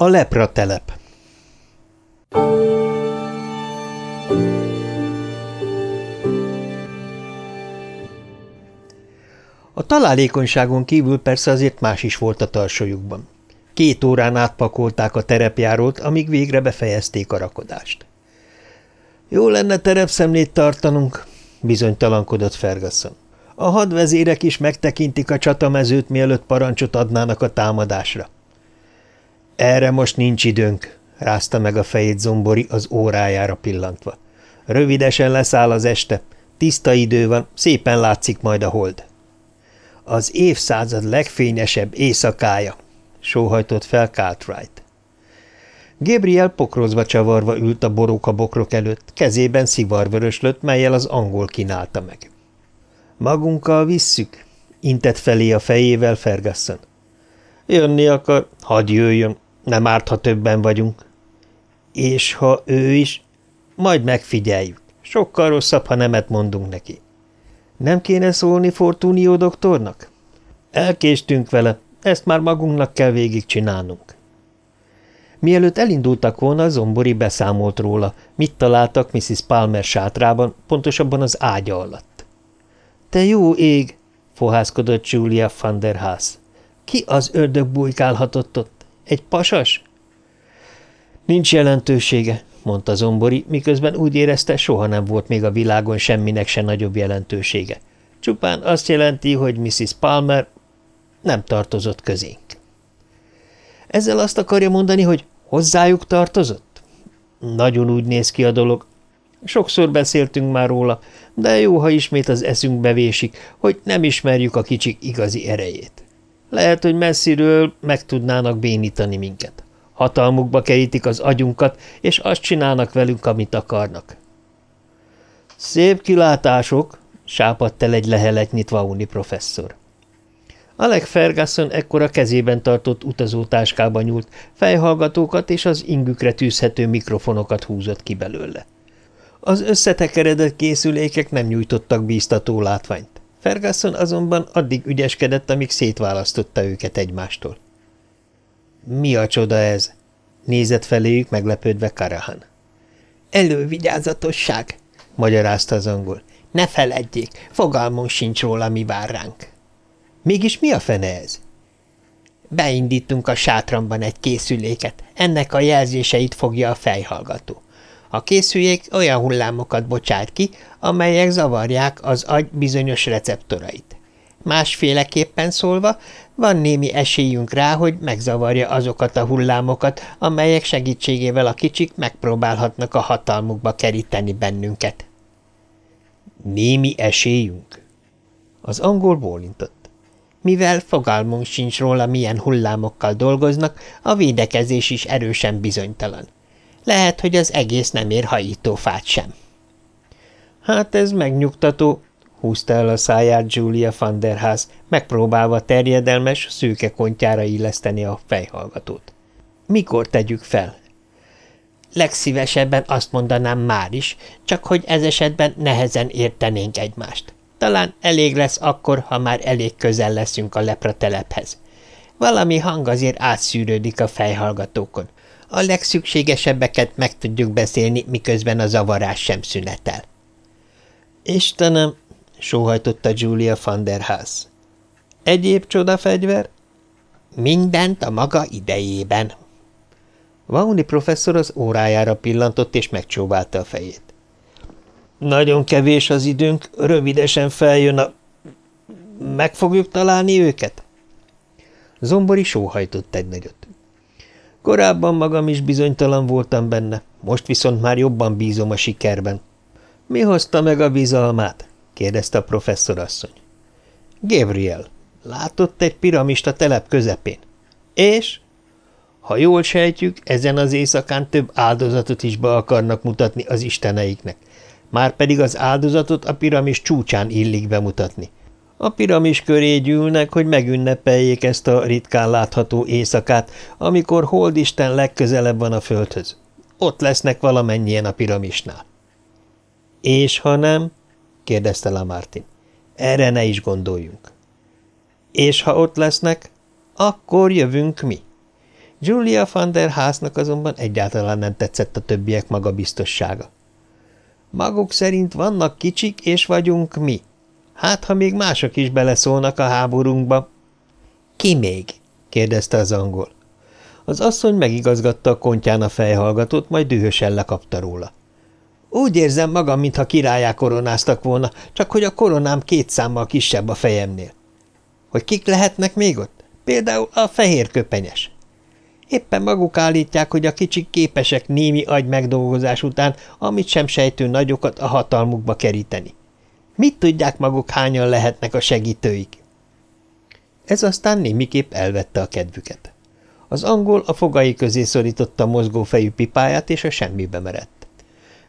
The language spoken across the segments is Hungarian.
A lepra telep A találékonyságon kívül persze azért más is volt a tarsolyukban. Két órán átpakolták a terepjárót, amíg végre befejezték a rakodást. Jó lenne terepszemlét tartanunk, bizonytalankodott Ferguson. A hadvezérek is megtekintik a csatamezőt, mielőtt parancsot adnának a támadásra. Erre most nincs időnk, rázta meg a fejét Zombori az órájára pillantva. Rövidesen leszáll az este, tiszta idő van, szépen látszik majd a hold. Az évszázad legfényesebb éjszakája, sóhajtott fel Cartwright. Gabriel pokrozva csavarva ült a boróka bokrok előtt, kezében szivarvöröslött, melyel az angol kínálta meg. Magunkkal visszük, intett felé a fejével Ferguson. Jönni akar, hadd jöjjön, nem árt, ha többen vagyunk. És ha ő is, majd megfigyeljük. Sokkal rosszabb, ha nemet mondunk neki. Nem kéne szólni Fortunio doktornak? Elkéstünk vele, ezt már magunknak kell végigcsinálnunk. Mielőtt elindultak volna, Zombori beszámolt róla, mit találtak Mrs. Palmer sátrában, pontosabban az ágya alatt. – Te jó ég! – fohászkodott Julia van der Haas. – Ki az ördög bujkálhatott ott? Egy pasas? – Nincs jelentősége – mondta Zombori, miközben úgy érezte, soha nem volt még a világon semminek se nagyobb jelentősége. Csupán azt jelenti, hogy Mrs. Palmer nem tartozott közénk. Ezzel azt akarja mondani, hogy hozzájuk tartozott? Nagyon úgy néz ki a dolog. Sokszor beszéltünk már róla, de jó, ha ismét az eszünkbe vésik, hogy nem ismerjük a kicsik igazi erejét. Lehet, hogy messziről meg tudnának bénítani minket. Hatalmukba kerítik az agyunkat, és azt csinálnak velünk, amit akarnak. Szép kilátások, sápadt el egy leheletnyi Tvauni professzor. Alec Ferguson ekkor kezében tartott utazótáskába nyúlt, fejhallgatókat és az ingükre tűzhető mikrofonokat húzott ki belőle. Az összetekeredett készülékek nem nyújtottak bíztató látványt. Ferguson azonban addig ügyeskedett, amíg szétválasztotta őket egymástól. – Mi a csoda ez? – nézett feléjük meglepődve Karahan. – Elővigyázatosság – magyarázta az angol. – Ne feledjék, fogalmunk sincs róla, mi vár ránk. – Mégis mi a fene ez? Beindítunk a sátramban egy készüléket, ennek a jelzéseit fogja a fejhallgató. A készülék olyan hullámokat bocsát ki, amelyek zavarják az agy bizonyos receptorait. Másféleképpen szólva, van némi esélyünk rá, hogy megzavarja azokat a hullámokat, amelyek segítségével a kicsik megpróbálhatnak a hatalmukba keríteni bennünket. Némi esélyünk? Az angol bólintott. Mivel fogalmunk sincs róla, milyen hullámokkal dolgoznak, a védekezés is erősen bizonytalan. Lehet, hogy az egész nem ér hajítófát sem. Hát ez megnyugtató, húzta el a száját Julia van der Haas, megpróbálva terjedelmes, szőke kontjára illeszteni a fejhallgatót. Mikor tegyük fel? Legszívesebben azt mondanám már is, csak hogy ez esetben nehezen értenénk egymást. Talán elég lesz akkor, ha már elég közel leszünk a lepratelephez. Valami hang azért átszűrődik a fejhallgatókon. A legszükségesebbeket meg tudjuk beszélni, miközben a zavarás sem szünetel. Istenem, sóhajtotta Julia van der Haas. Egyéb csodafegyver? Mindent a maga idejében. Vauni professzor az órájára pillantott, és megcsóválta a fejét. Nagyon kevés az időnk, rövidesen feljön a... Meg fogjuk találni őket? Zombori sóhajtott egy nagyot. Korábban magam is bizonytalan voltam benne, most viszont már jobban bízom a sikerben. Mi hozta meg a bizalmát? kérdezte a professzorasszony. Gabriel, látott egy piramista telep közepén. És? Ha jól sejtjük, ezen az éjszakán több áldozatot is be akarnak mutatni az isteneiknek. Márpedig az áldozatot a piramis csúcsán illik bemutatni. A piramis köré gyűlnek, hogy megünnepeljék ezt a ritkán látható éjszakát, amikor Holdisten legközelebb van a földhöz. Ott lesznek valamennyien a piramisnál. – És ha nem? – kérdezte Lamartin. – Erre ne is gondoljunk. – És ha ott lesznek, akkor jövünk mi. Julia van der Haasnak azonban egyáltalán nem tetszett a többiek magabiztossága. Maguk szerint vannak kicsik, és vagyunk mi. Hát, ha még mások is beleszólnak a háborunkba. Ki még? kérdezte az angol. Az asszony megigazgatta a kontján a fejhallgatót, majd dühösen lekapta róla. Úgy érzem magam, mintha királyá koronáztak volna, csak hogy a koronám két számmal kisebb a fejemnél. Hogy kik lehetnek még ott? Például a fehér köpenyes. Éppen maguk állítják, hogy a kicsik képesek némi agy megdolgozás után, amit sem sejtő nagyokat a hatalmukba keríteni. Mit tudják maguk, hányan lehetnek a segítőik? Ez aztán némiképp elvette a kedvüket. Az angol a fogai közé szorította mozgó fejű pipáját, és a semmibe merett.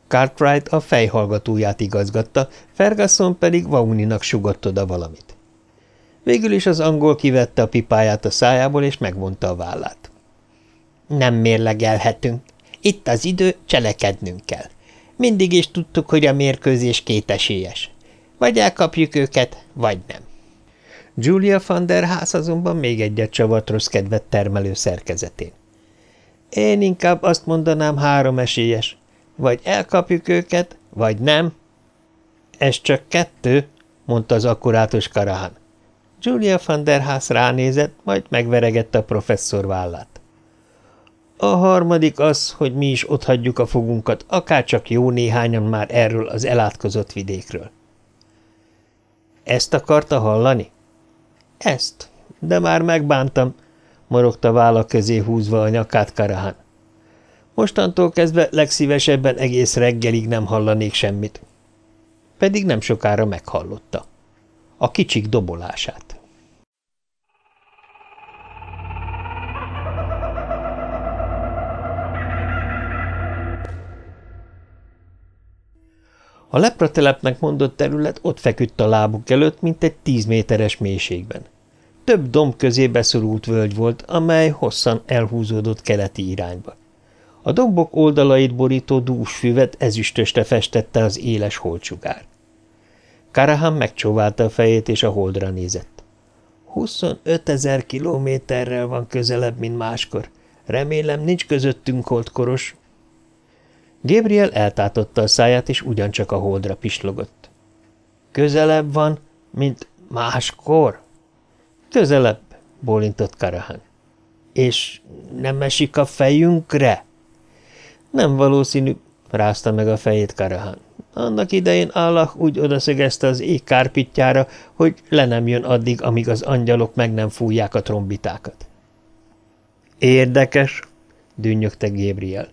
Cartwright a fejhallgatóját igazgatta, Ferguson pedig Vauninak sugott oda valamit. Végül is az angol kivette a pipáját a szájából, és megvonta a vállát. Nem mérlegelhetünk. Itt az idő, cselekednünk kell. Mindig is tudtuk, hogy a mérkőzés kétesélyes. Vagy elkapjuk őket, vagy nem. Julia van der Haas azonban még egyet csavart rossz kedvet termelő szerkezetén. Én inkább azt mondanám három esélyes. Vagy elkapjuk őket, vagy nem. Ez csak kettő, mondta az akkurátus Karahan. Julia van der Haas ránézett, majd megveregette a professzor vállát. A harmadik az, hogy mi is otthagyjuk a fogunkat, akárcsak jó néhányan már erről az elátkozott vidékről. Ezt akarta hallani? Ezt, de már megbántam, morogta vállak közé húzva a nyakát Karahan. Mostantól kezdve legszívesebben egész reggelig nem hallanék semmit. Pedig nem sokára meghallotta. A kicsik dobolását. A lepratelepnek mondott terület ott feküdt a lábuk előtt, mint egy tíz méteres mélységben. Több domb közé beszorult völgy volt, amely hosszan elhúzódott keleti irányba. A dombok oldalait borító dús füvet ezüstöste festette az éles holcsugár. Karahan megcsóválta a fejét, és a holdra nézett. 25 ezer kilométerrel van közelebb, mint máskor. Remélem, nincs közöttünk holdkoros, Gabriel eltátotta a száját, és ugyancsak a holdra pislogott. Közelebb van, mint máskor? Közelebb, bólintott Karahan. És nem esik a fejünkre? Nem valószínű, rázta meg a fejét Karahan. Annak idején Allah úgy odaszögezte az ég kárpitjára, hogy le nem jön addig, amíg az angyalok meg nem fújják a trombitákat. Érdekes, dünnyögte Gabriel.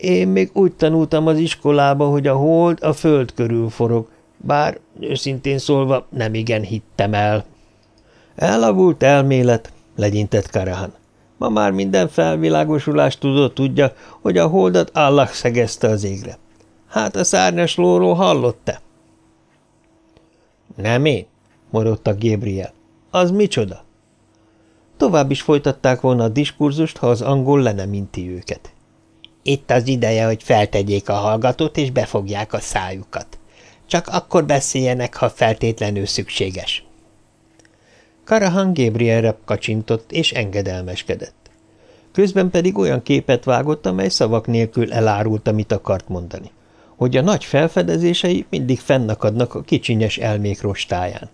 Én még úgy tanultam az iskolába, hogy a hold a föld körül forog, bár őszintén szólva nem igen hittem el. Elavult elmélet, legyintett Karahan. Ma már minden felvilágosulás tudott tudja, hogy a holdat Allah szegezte az égre. Hát a szárnyas lóról hallott-e? Nem én, morogta Gabriel. Az micsoda? Tovább is folytatták volna a diskurzust, ha az angol le nem inti őket. Itt az ideje, hogy feltegyék a hallgatót, és befogják a szájukat. Csak akkor beszéljenek, ha feltétlenül szükséges. Karahan Gabrielre kacsintott, és engedelmeskedett. Közben pedig olyan képet vágott, amely szavak nélkül elárult, amit akart mondani. Hogy a nagy felfedezései mindig fennakadnak a kicsinyes elmék rostáján.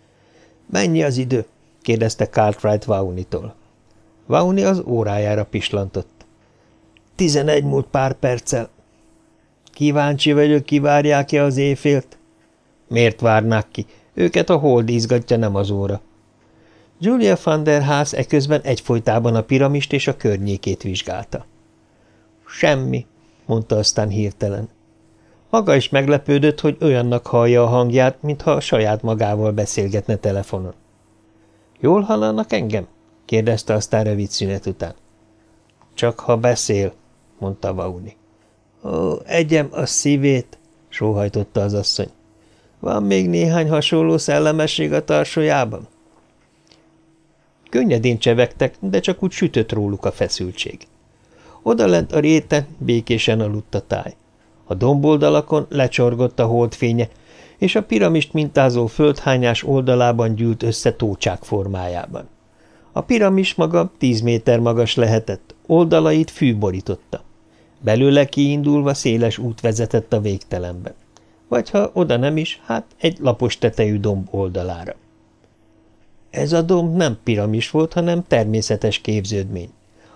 – Mennyi az idő? – kérdezte Cartwright Vaunitól. Vauni az órájára pislantott. Tizenegy múlt pár perccel. Kíváncsi vagyok, kivárják-e az éjfélt? Miért várnák ki? Őket a hold izgatja, nem az óra. Julia van der Haas eközben egyfolytában a piramist és a környékét vizsgálta. Semmi, mondta aztán hirtelen. Maga is meglepődött, hogy olyannak hallja a hangját, mintha a saját magával beszélgetne telefonon. Jól hallanak engem? kérdezte aztán rövid szünet után. Csak ha beszél, mondta Vauni. Ó, egyem a szívét, sóhajtotta az asszony. Van még néhány hasonló szellemesség a tarsójában? Könnyedén csevegtek, de csak úgy sütött róluk a feszültség. Odalent a réten békésen aludt a táj. A domboldalakon lecsorgott a holdfénye, és a piramist mintázó földhányás oldalában gyűlt össze tócsák formájában. A piramis maga tíz méter magas lehetett, oldalait fű borította. Belőle kiindulva széles út vezetett a végtelenbe. Vagy ha oda nem is, hát egy lapos tetejű domb oldalára. Ez a domb nem piramis volt, hanem természetes képződmény.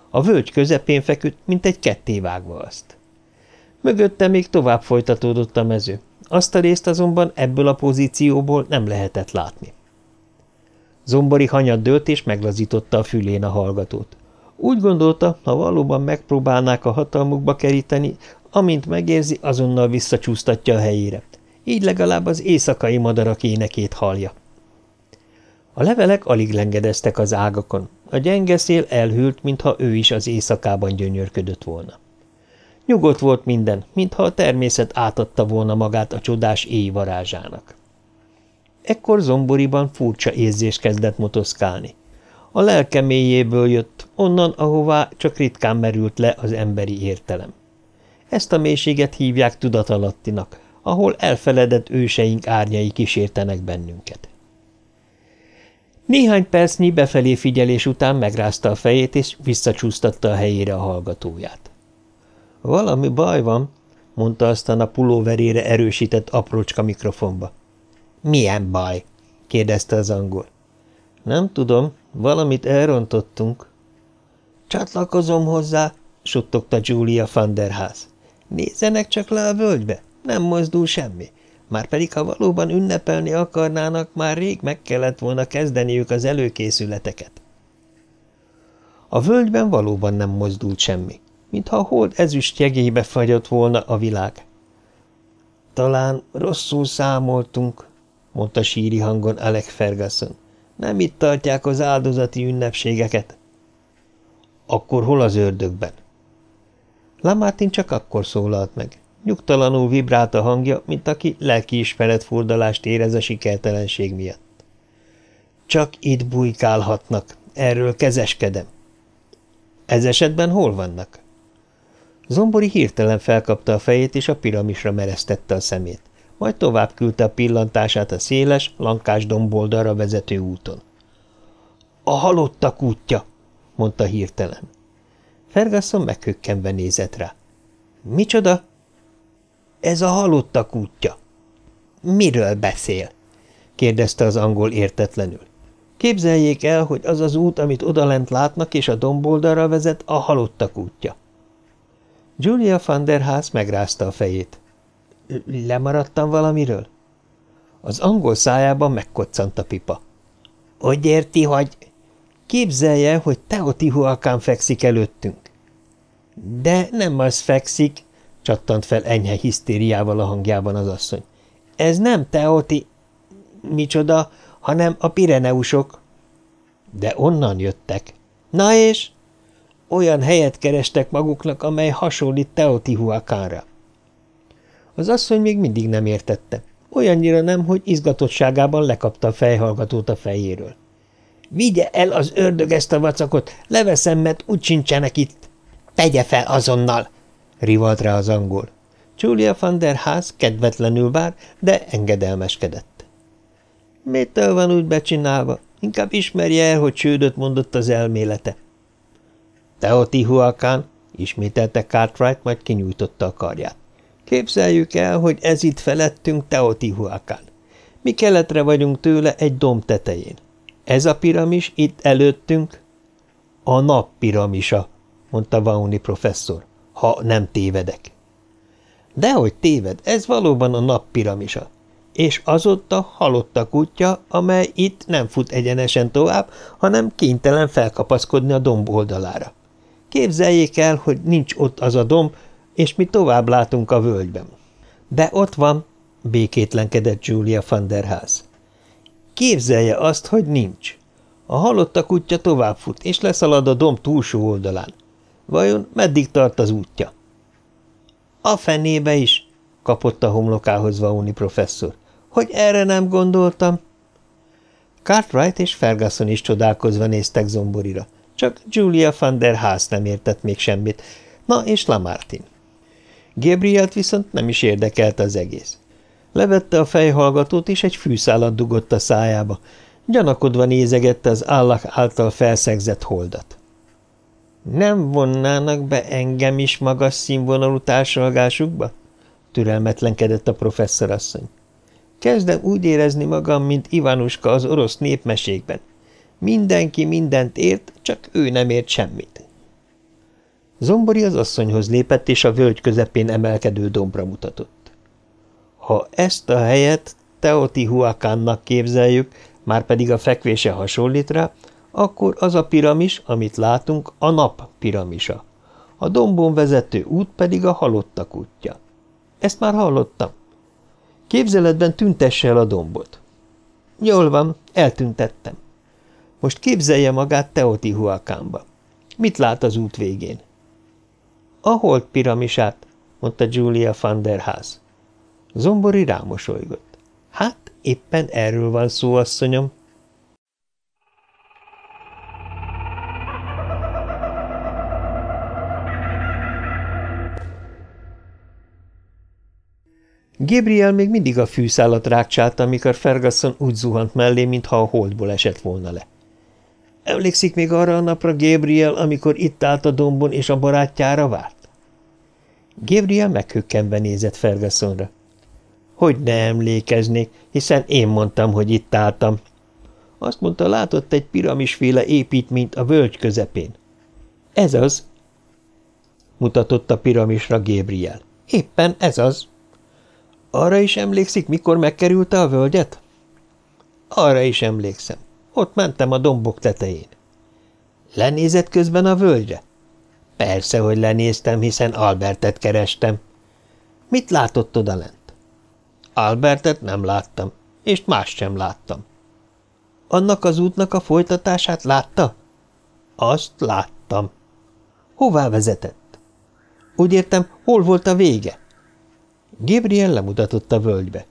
A völgy közepén feküdt, mint egy kettévágva azt. Mögötte még tovább folytatódott a mező, azt a részt azonban ebből a pozícióból nem lehetett látni. Zombori hanyat dőlt és meglazította a fülén a hallgatót. Úgy gondolta, ha valóban megpróbálnák a hatalmukba keríteni, amint megérzi, azonnal visszacsúsztatja a helyére. Így legalább az éjszakai madarak énekét hallja. A levelek alig lengedeztek az ágakon. A gyenge szél elhűlt, mintha ő is az éjszakában gyönyörködött volna. Nyugodt volt minden, mintha a természet átadta volna magát a csodás éj varázsának. Ekkor zomboriban furcsa érzés kezdett motoszkálni. A lelke mélyéből jött, onnan, ahová csak ritkán merült le az emberi értelem. Ezt a mélységet hívják tudatalattinak, ahol elfeledett őseink árnyai kísértenek bennünket. Néhány percnyi befelé figyelés után megrázta a fejét, és visszacsúsztatta a helyére a hallgatóját. – Valami baj van – mondta aztán a pulóverére erősített aprócska mikrofonba. – Milyen baj? – kérdezte az angol. – Nem tudom, valamit elrontottunk. – Csatlakozom hozzá – suttogta Julia van der Haas. – Nézzenek csak le a völgybe, nem mozdul semmi. Márpedig, ha valóban ünnepelni akarnának, már rég meg kellett volna kezdeniük az előkészületeket. A völgyben valóban nem mozdult semmi, mintha a hold ezüst jegébe fagyott volna a világ. Talán rosszul számoltunk, mondta síri hangon Alec Ferguson. Nem itt tartják az áldozati ünnepségeket. Akkor hol az ördögben? Lamartin csak akkor szólalt meg. Nyugtalanul vibrált a hangja, mint aki lelkiismeret furdalást érez a sikertelenség miatt. Csak itt bujkálhatnak, erről kezeskedem. Ez esetben hol vannak? Zombori hirtelen felkapta a fejét, és a piramisra meresztette a szemét, majd tovább küldte a pillantását a széles, lankás domboldalra vezető úton. – A halottak útja! – mondta hirtelen. Ferguson meghökkenve nézett rá. – Micsoda? – ez a halottak útja. Miről beszél? kérdezte az angol értetlenül. Képzeljék el, hogy az az út, amit odalent látnak, és a domboldalra vezet, a halottak útja. Julia van der Haas megrázta a fejét. Lemaradtam valamiről? Az angol szájában megkoccant a pipa. Hogy érti, hogy... Képzelje, hogy Teotihuacán fekszik előttünk. De nem az fekszik, csattant fel enyhe hisztériával a hangjában az asszony. Ez nem Teoti... micsoda, hanem a Pireneusok. De onnan jöttek. Na és? Olyan helyet kerestek maguknak, amely hasonlít Teotihuacánra. Az asszony még mindig nem értette. Olyannyira nem, hogy izgatottságában lekapta a fejhallgatót a fejéről. Vigye el az ördög ezt a vacakot, leveszem, mert úgy sincsenek itt. Tegye fel azonnal! rivalt rá az angol. Julia van der Haas kedvetlenül vár, de engedelmeskedett. Mitől van úgy becsinálva? Inkább ismerje el, hogy csődöt mondott az elmélete. Teotihuacán, ismételte Cartwright, majd kinyújtotta a karját. Képzeljük el, hogy ez itt felettünk Teotihuacán. Mi keletre vagyunk tőle egy domb tetején. Ez a piramis itt előttünk? A nap piramisa, mondta Vauni professzor ha nem tévedek. Dehogy téved, ez valóban a nap piramisa. És az ott a halottak útja, amely itt nem fut egyenesen tovább, hanem kénytelen felkapaszkodni a domb oldalára. Képzeljék el, hogy nincs ott az a domb, és mi tovább látunk a völgyben. De ott van, békétlenkedett Julia van der Haas. Képzelje azt, hogy nincs. A halottak útja tovább fut, és leszalad a domb túlsó oldalán. Vajon meddig tart az útja? A fenébe is, kapott a homlokához Vauni professzor. Hogy erre nem gondoltam? Cartwright és Ferguson is csodálkozva néztek zomborira. Csak Julia van der Haas nem értett még semmit. Na és Lamartin. Gabrielt viszont nem is érdekelt az egész. Levette a fejhallgatót, és egy fűszálat dugott a szájába. Gyanakodva nézegette az állak által felszegzett holdat. Nem vonnának be engem is magas színvonalú társalgásukba? türelmetlenkedett a professzorasszony. Kezdem úgy érezni magam, mint Ivanuska az orosz népmesékben. Mindenki mindent ért, csak ő nem ért semmit. Zombori az asszonyhoz lépett, és a völgy közepén emelkedő dombra mutatott. Ha ezt a helyet Teotihuacánnak képzeljük, már pedig a fekvése hasonlít rá, akkor az a piramis, amit látunk, a nap piramisa. A dombon vezető út pedig a halottak útja. Ezt már hallottam. Képzeletben tüntesse el a dombot. Jól van, eltüntettem. Most képzelje magát Teotihuacánba. Mit lát az út végén? A hold piramisát, mondta Julia van der Haas. Zombori rámosolygott. Hát, éppen erről van szó, asszonyom. Gabriel még mindig a fűszálat rákcsálta, amikor Ferguson úgy zuhant mellé, mintha a holdból esett volna le. Emlékszik még arra a napra Gabriel, amikor itt állt a dombon és a barátjára várt? Gabriel meghökkenve nézett Fergusonra. Hogy ne emlékeznék, hiszen én mondtam, hogy itt álltam. Azt mondta, látott egy piramisféle építményt a völgy közepén. Ez az, mutatott a piramisra Gabriel. Éppen ez az. Arra is emlékszik, mikor megkerülte a völgyet? Arra is emlékszem. Ott mentem a dombok tetején. Lenézett közben a völgyre? Persze, hogy lenéztem, hiszen Albertet kerestem. Mit látott odalent? Albertet nem láttam, és más sem láttam. Annak az útnak a folytatását látta? Azt láttam. Hová vezetett? Úgy értem, hol volt a vége? Gabriel lemutatott a völgybe.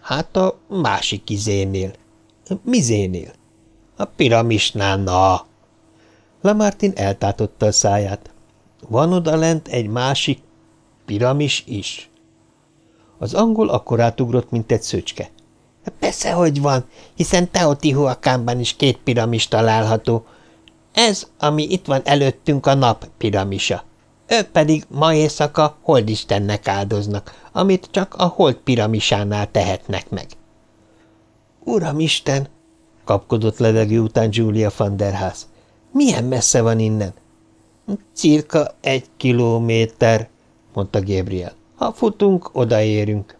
Hát a másik izénél. Mizénél? A piramisnál, na! Lamartin eltátotta a száját. Van oda lent egy másik piramis is. Az angol akkor átugrott, mint egy szöcske. Persze, hogy van, hiszen Teotihuacánban is két piramis található. Ez, ami itt van előttünk, a nap piramisa. Ők pedig ma éjszaka holdistennek áldoznak, amit csak a hold piramisánál tehetnek meg. Uramisten! kapkodott levegő után Julia van der Haas. Milyen messze van innen? Cirka egy kilométer, mondta Gabriel. Ha futunk, odaérünk.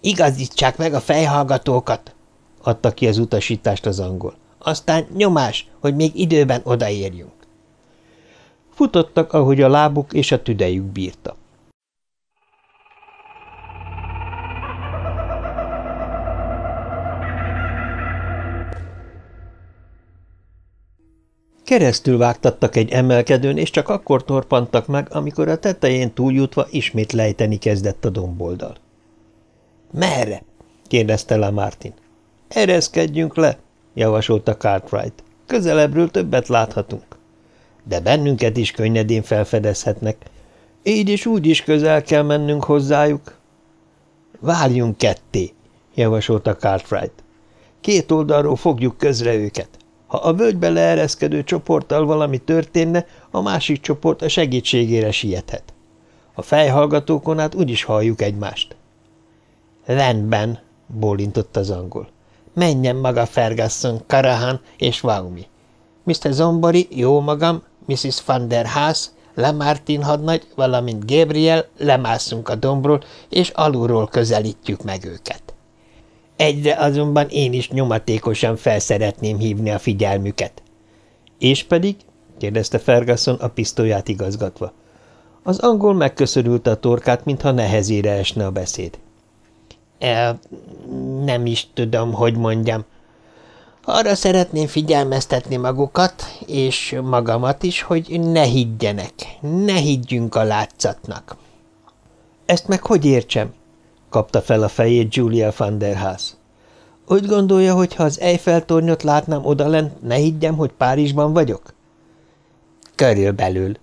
Igazítsák meg a fejhallgatókat, adta ki az utasítást az angol. Aztán nyomás, hogy még időben odaérjünk. Futottak, ahogy a lábuk és a tüdejük bírta. Keresztül vágtattak egy emelkedőn, és csak akkor torpantak meg, amikor a tetején túljutva ismét lejteni kezdett a domboldal. – Merre? – kérdezte le Martin. – Ereszkedjünk le – javasolta Cartwright. – Közelebbről többet láthatunk. – De bennünket is könnyedén felfedezhetnek. Így és úgy is közel kell mennünk hozzájuk. – Várjunk ketté – javasolta Cartwright. – Két oldalról fogjuk közre őket. Ha a völgybe leereszkedő csoporttal valami történne, a másik csoport a segítségére siethet. A fejhallgatókon át úgyis halljuk egymást. Rendben, bólintott az angol. Menjen maga Ferguson, Karahan és Vaumi. Mr. Zombori, jó magam, Mrs. van der Haas, Lamartin hadnagy, valamint Gabriel lemászunk a dombról, és alulról közelítjük meg őket. Egyre azonban én is nyomatékosan felszeretném hívni a figyelmüket. És pedig? kérdezte Ferguson a pisztolyát igazgatva. Az angol megköszörülte a torkát, mintha nehezére esne a beszéd. El, nem is tudom, hogy mondjam. Arra szeretném figyelmeztetni magukat, és magamat is, hogy ne higgyenek, ne higgyünk a látszatnak. Ezt meg hogy értsem? Kapta fel a fejét Julia van der Haas. Úgy gondolja, hogy ha az Eiffel-tornyot látnám odalent, ne higgyem, hogy Párizsban vagyok? Körülbelül,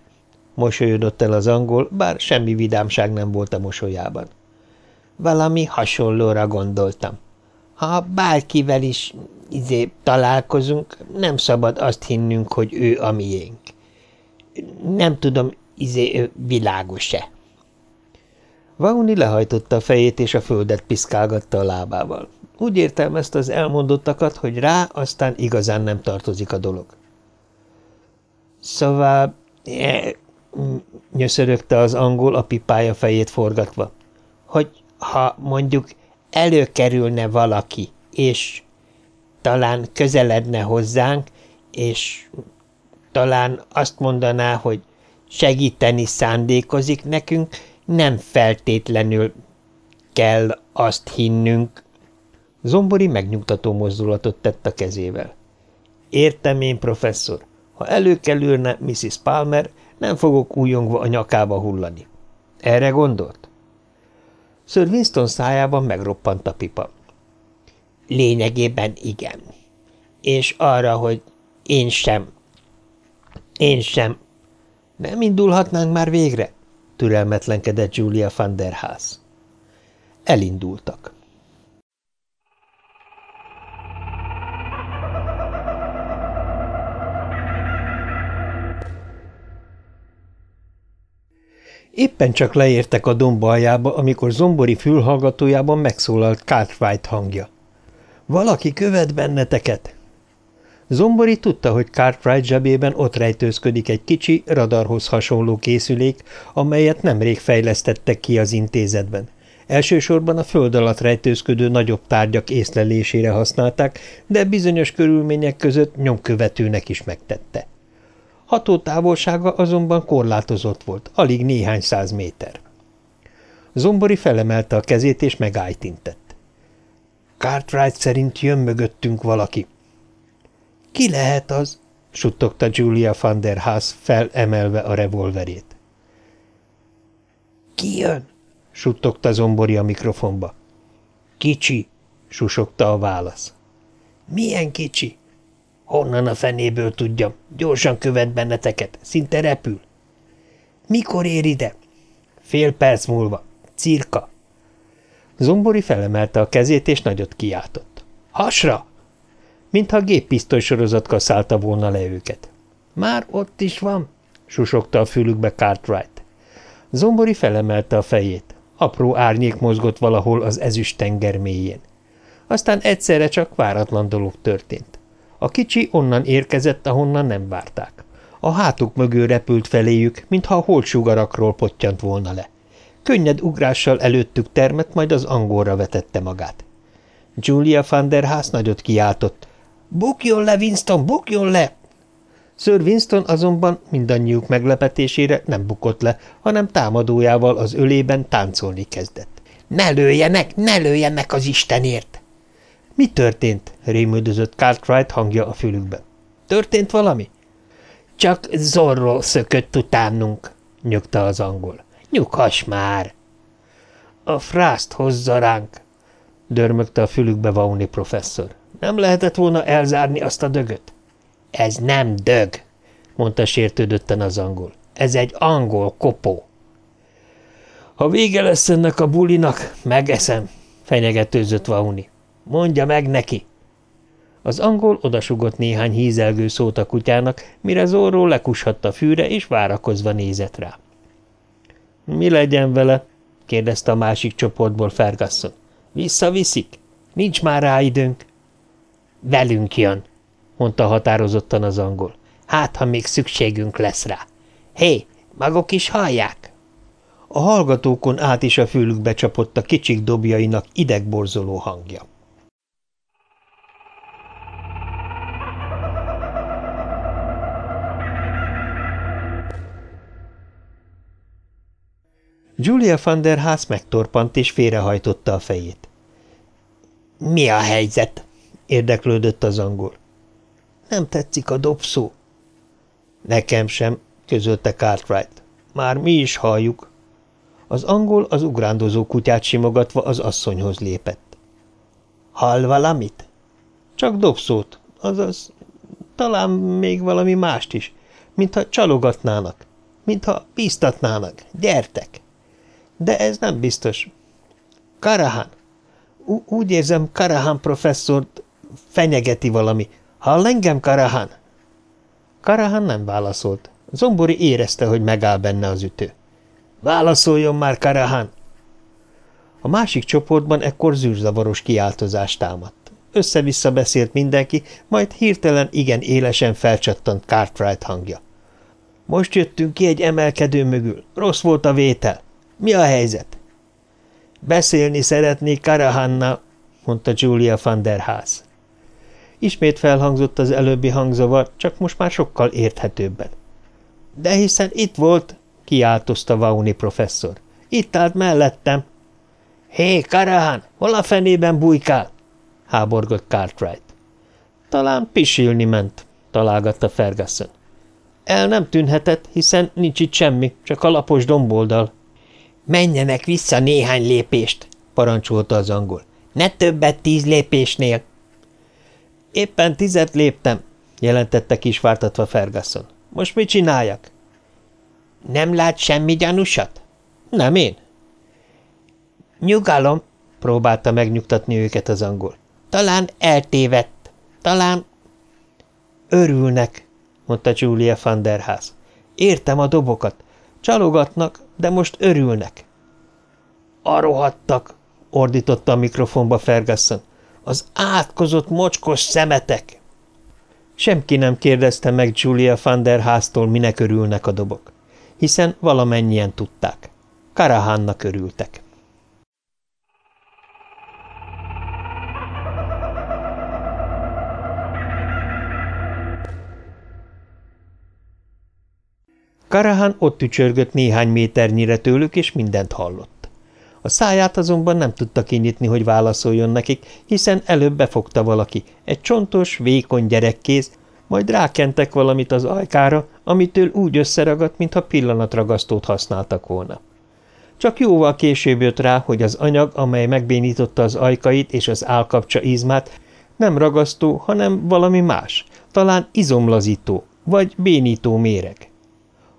mosolyodott el az angol, bár semmi vidámság nem volt a mosolyában. Valami hasonlóra gondoltam. Ha bárkivel is izé találkozunk, nem szabad azt hinnünk, hogy ő a miénk. Nem tudom, izé világos-e. Vauni lehajtotta a fejét, és a földet piszkálgatta a lábával. Úgy értelmezte az elmondottakat, hogy rá aztán igazán nem tartozik a dolog. Szóval, e, nyöszörögte az angol a pipája fejét forgatva, hogy ha mondjuk előkerülne valaki, és talán közeledne hozzánk, és talán azt mondaná, hogy segíteni szándékozik nekünk, nem feltétlenül kell azt hinnünk. Zombori megnyugtató mozdulatot tett a kezével. Értem én, professzor, ha előkelülne Mrs. Palmer, nem fogok újongva a nyakába hullani. Erre gondolt? Sir Winston szájában megroppant a pipa. Lényegében igen. És arra, hogy én sem. Én sem. Nem indulhatnánk már végre? Türelmetlenkedett Julia van der Haas. Elindultak. Éppen csak leértek a domb aljába, amikor zombori fülhallgatójában megszólalt Cartwright hangja. – Valaki követ benneteket! Zombori tudta, hogy Cartwright zsebében ott rejtőzködik egy kicsi, radarhoz hasonló készülék, amelyet nemrég fejlesztettek ki az intézetben. Elsősorban a föld alatt rejtőzködő nagyobb tárgyak észlelésére használták, de bizonyos körülmények között nyomkövetőnek is megtette. Hatótávolsága azonban korlátozott volt, alig néhány száz méter. Zombori felemelte a kezét és megájtintett. Cartwright szerint jön mögöttünk valaki – ki lehet az? suttogta Julia van der Haas felemelve a revolverét. Ki jön? suttogta Zombori a mikrofonba. Kicsi, susogta a válasz. Milyen kicsi? Honnan a fenéből tudjam? Gyorsan követ benneteket, szinte repül. Mikor ér ide? Fél perc múlva. Cirka. Zombori felemelte a kezét, és nagyot kiáltott. Hasra! Mintha géppisztoly sorozat kaszálta volna le őket. Már ott is van, susogta a fülükbe Cartwright. Zombori felemelte a fejét. Apró árnyék mozgott valahol az ezüst tenger mélyén. Aztán egyszerre csak váratlan dolog történt. A kicsi onnan érkezett, ahonnan nem várták. A hátuk mögül repült feléjük, mintha a holdsugarakról pottyant volna le. Könnyed ugrással előttük termett, majd az angolra vetette magát. Julia van der Haas nagyot kiáltott, Bukjon le, Winston, bukjon le! Sir Winston azonban mindannyiuk meglepetésére nem bukott le, hanem támadójával az ölében táncolni kezdett. – Ne lőjenek, ne lőjenek az Istenért! – Mi történt? – rémüldözött Cartwright hangja a fülükbe. – Történt valami? – Csak zorról szökött utánunk – nyögte az angol. – Nyughass már! – A frászt hozza ránk – dörmögte a fülükbe Vauni professzor. Nem lehetett volna elzárni azt a dögöt? Ez nem dög, mondta sértődötten az angol. Ez egy angol kopó. Ha vége lesz ennek a bulinak, megeszem, fenyegetőzött Vauni. Mondja meg neki. Az angol odasugott néhány hízelgő szót a kutyának, mire Zorro lekushatta fűre, és várakozva nézett rá. Mi legyen vele? kérdezte a másik csoportból Ferguson. Visszaviszik? Nincs már rá időnk. Velünk jön, mondta határozottan az angol. Hát, ha még szükségünk lesz rá. Hé, maguk is hallják? A hallgatókon át is a fülükbe csapott a kicsik dobjainak idegborzoló hangja. Julia van der Haas megtorpant és félrehajtotta a fejét. – Mi a helyzet? Érdeklődött az angol. Nem tetszik a dobszó. Nekem sem, közölte Cartwright. Már mi is halljuk. Az angol az ugrándozó kutyát simogatva az asszonyhoz lépett. Hall valamit? Csak dobszót, azaz talán még valami mást is, mintha csalogatnának, mintha bíztatnának. Gyertek! De ez nem biztos. Karahan, Úgy érzem, Karahan professzort fenyegeti valami. Hall engem, Karahan? Karahan nem válaszolt. Zombori érezte, hogy megáll benne az ütő. Válaszoljon már, Karahan! A másik csoportban ekkor zűrzavaros kiáltozás támadt. Össze-vissza beszélt mindenki, majd hirtelen igen élesen felcsattant Cartwright hangja. Most jöttünk ki egy emelkedő mögül. Rossz volt a vétel. Mi a helyzet? Beszélni szeretnék Karahannal, mondta Julia van der Haas. Ismét felhangzott az előbbi hangzavar, csak most már sokkal érthetőbben. De hiszen itt volt, kiáltozta Vauni professzor. Itt állt mellettem. Hé, Karahan, hol a fenében bujkál? háborgott Cartwright. Talán pisilni ment, találgatta Ferguson. El nem tűnhetett, hiszen nincs itt semmi, csak a lapos domboldal. Menjenek vissza néhány lépést, parancsolta az angol. Ne többet tíz lépésnél. Éppen tizet léptem, jelentette kisvártatva Ferguson. Most mit csináljak? Nem lát semmi gyanúsat? Nem én. Nyugalom, próbálta megnyugtatni őket az angol. Talán eltévedt. Talán... Örülnek, mondta Julia van der Haas. Értem a dobokat. Csalogatnak, de most örülnek. A rohadtak, ordította a mikrofonba Ferguson. Az átkozott mocskos szemetek! Semki nem kérdezte meg Julia van der Haas-tól, minek örülnek a dobok, hiszen valamennyien tudták. Karahánnak örültek. Karahan ott tücsörgött néhány méternyire tőlük, és mindent hallott. A száját azonban nem tudta kinyitni, hogy válaszoljon nekik, hiszen előbb befogta valaki, egy csontos, vékony gyerekkéz, majd rákentek valamit az ajkára, amitől úgy összeragadt, mintha pillanatragasztót használtak volna. Csak jóval később jött rá, hogy az anyag, amely megbénította az ajkait és az állkapcsa izmát, nem ragasztó, hanem valami más, talán izomlazító, vagy bénító méreg.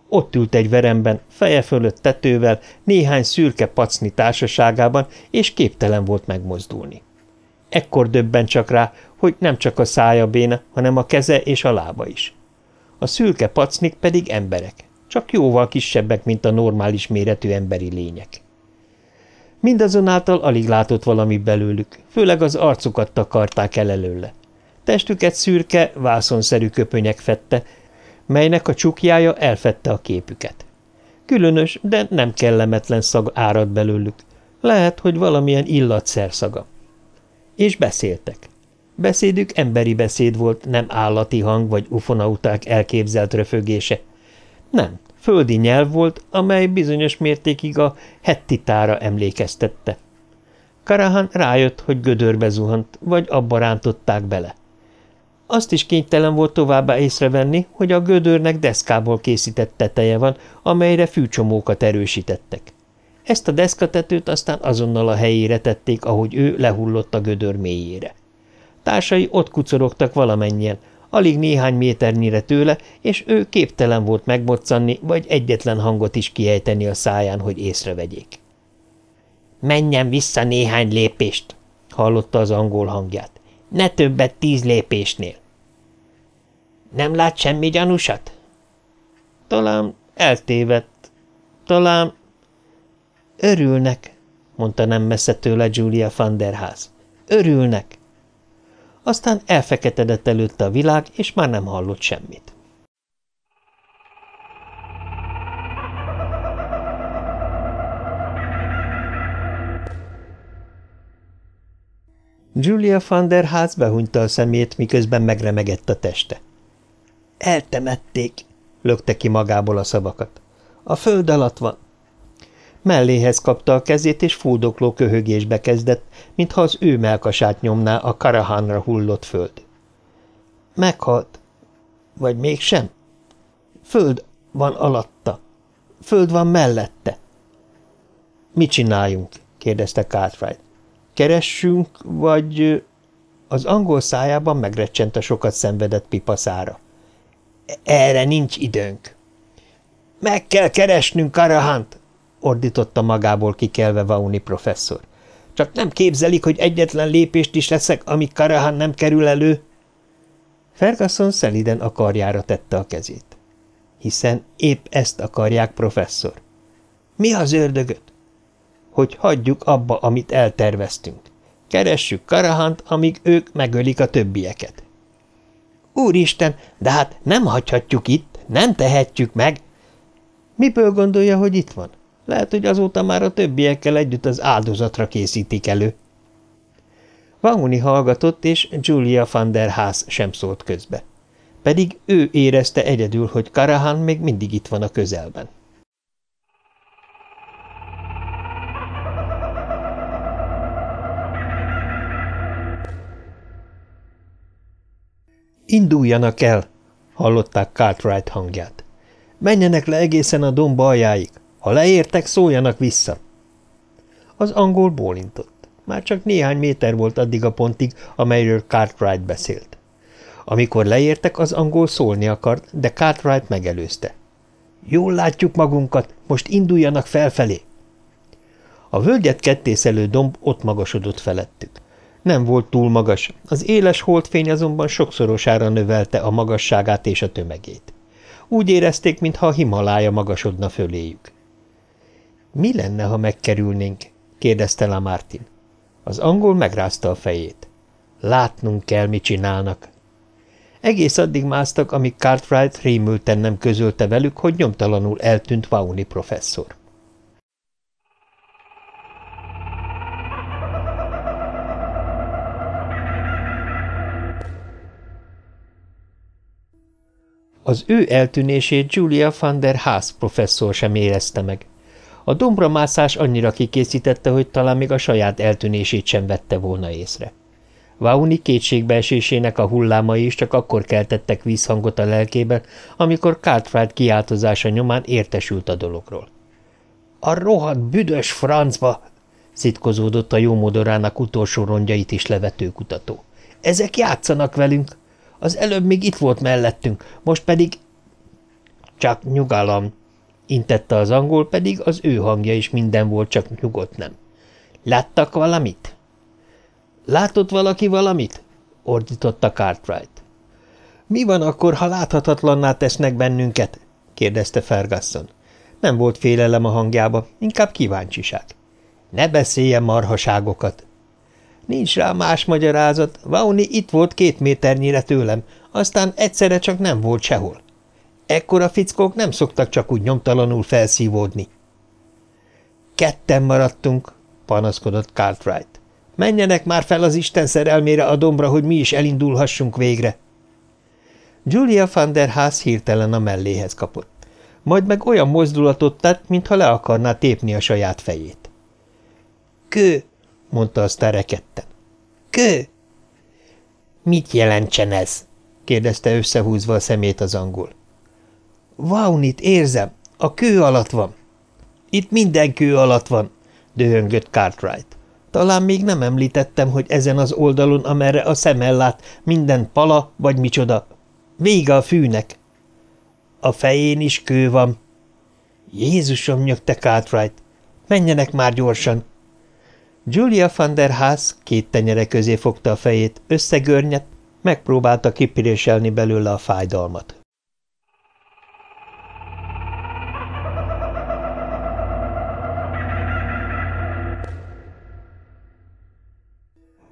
Ott ült egy veremben, feje fölött tetővel, néhány szürke pacni társaságában, és képtelen volt megmozdulni. Ekkor döbben csak rá, hogy nem csak a szája béna, hanem a keze és a lába is. A szürke pacnik pedig emberek, csak jóval kisebbek, mint a normális méretű emberi lények. Mindazonáltal alig látott valami belőlük, főleg az arcukat takarták el előle. Testüket szürke, vászonszerű köpönyek fette, melynek a csukjája elfette a képüket. Különös, de nem kellemetlen szag árad belőlük. Lehet, hogy valamilyen illatszer szaga. És beszéltek. Beszédük emberi beszéd volt, nem állati hang vagy ufonauták elképzelt röfögése. Nem, földi nyelv volt, amely bizonyos mértékig a hettitára emlékeztette. Karahan rájött, hogy gödörbe zuhant, vagy abba rántották bele. Azt is kénytelen volt továbbá észrevenni, hogy a gödörnek deszkából készített teteje van, amelyre fűcsomókat erősítettek. Ezt a deszkatetőt aztán azonnal a helyére tették, ahogy ő lehullott a gödör mélyére. Társai ott kucorogtak valamennyien, alig néhány méternyire tőle, és ő képtelen volt megboccanni, vagy egyetlen hangot is kiejteni a száján, hogy észrevegyék. – Menjen vissza néhány lépést! – hallotta az angol hangját. Ne többet tíz lépésnél. Nem lát semmi gyanúsat? Talán eltévedt. Talán... Örülnek, mondta nem messze tőle Julia van der Haas. Örülnek. Aztán elfeketedett előtte a világ, és már nem hallott semmit. Julia van der Haas behunyta a szemét, miközben megremegett a teste. Eltemették, lökte ki magából a szavakat. A föld alatt van. Melléhez kapta a kezét, és fúdokló köhögésbe kezdett, mintha az ő melkasát nyomná a Karahanra hullott föld. Meghalt. Vagy mégsem? Föld van alatta. Föld van mellette. Mit csináljunk? kérdezte Cartwright. Keressünk, vagy... Az angol szájában megrecsent a sokat szenvedett pipaszára. Erre nincs időnk. Meg kell keresnünk Karahant, ordította magából kikelve Vauni professzor. Csak nem képzelik, hogy egyetlen lépést is leszek, amíg Karahan nem kerül elő. Ferguson szeliden a karjára tette a kezét. Hiszen épp ezt akarják, professzor. Mi az ördögöt? Hogy hagyjuk abba, amit elterveztünk. Keressük Karahant, amíg ők megölik a többieket. Úristen, de hát nem hagyhatjuk itt, nem tehetjük meg. Miből gondolja, hogy itt van? Lehet, hogy azóta már a többiekkel együtt az áldozatra készítik elő. Vanguni hallgatott, és Julia van der Haas sem szólt közbe. Pedig ő érezte egyedül, hogy Karahan még mindig itt van a közelben. Induljanak el! hallották Cartwright hangját. Menjenek le egészen a domb aljáig. Ha leértek, szóljanak vissza. Az angol bólintott. Már csak néhány méter volt addig a pontig, amelyről Cartwright beszélt. Amikor leértek, az angol szólni akart, de Cartwright megelőzte. Jól látjuk magunkat, most induljanak felfelé. A völgyet kettészelő domb ott magasodott felettük. Nem volt túl magas, az éles holdfény azonban sokszorosára növelte a magasságát és a tömegét. Úgy érezték, mintha a Himalája magasodna föléjük. – Mi lenne, ha megkerülnénk? – kérdezte la Martin. Az angol megrázta a fejét. – Látnunk kell, mit csinálnak. Egész addig másztak, amíg Cartwright rémülten nem közölte velük, hogy nyomtalanul eltűnt Vauni professzor. Az ő eltűnését Julia van der Haas professzor sem érezte meg. A dombra mászás annyira kikészítette, hogy talán még a saját eltűnését sem vette volna észre. Vauni kétségbeesésének a hullámai is csak akkor keltettek vízhangot a lelkében, amikor Cartwright kiáltozása nyomán értesült a dologról. – A rohadt büdös francba! – szitkozódott a jómodorának utolsó rongyait is levető kutató. – Ezek játszanak velünk! Az előbb még itt volt mellettünk, most pedig... Csak nyugalom, intette az angol, pedig az ő hangja is minden volt, csak nyugodt nem. Láttak valamit? Látott valaki valamit? ordította Cartwright. Mi van akkor, ha láthatatlanná tesznek bennünket? kérdezte Ferguson. Nem volt félelem a hangjába, inkább kíváncsiság. Ne beszéljen marhaságokat, Nincs rá más magyarázat. Vauni itt volt két méternyire tőlem, aztán egyszerre csak nem volt sehol. Ekkora fickók nem szoktak csak úgy nyomtalanul felszívódni. Ketten maradtunk, panaszkodott Cartwright. Menjenek már fel az Isten szerelmére a dombra, hogy mi is elindulhassunk végre. Julia van der Haas hirtelen a melléhez kapott. Majd meg olyan mozdulatot tett, mintha le akarná tépni a saját fejét. – Kő! Mondta aztán rekedten. Kő! Mit jelentsen ez? kérdezte összehúzva a szemét az angol. Vaunit érzem, a kő alatt van. Itt minden kő alatt van, döhöngött Cartwright. Talán még nem említettem, hogy ezen az oldalon, amerre a szem ellát, minden pala vagy micsoda. Vége a fűnek. A fején is kő van. Jézusom, nyögte Cartwright. Menjenek már gyorsan, Julia van der Haas két tenyere közé fogta a fejét, összegörnyet, megpróbálta kipiréselni belőle a fájdalmat.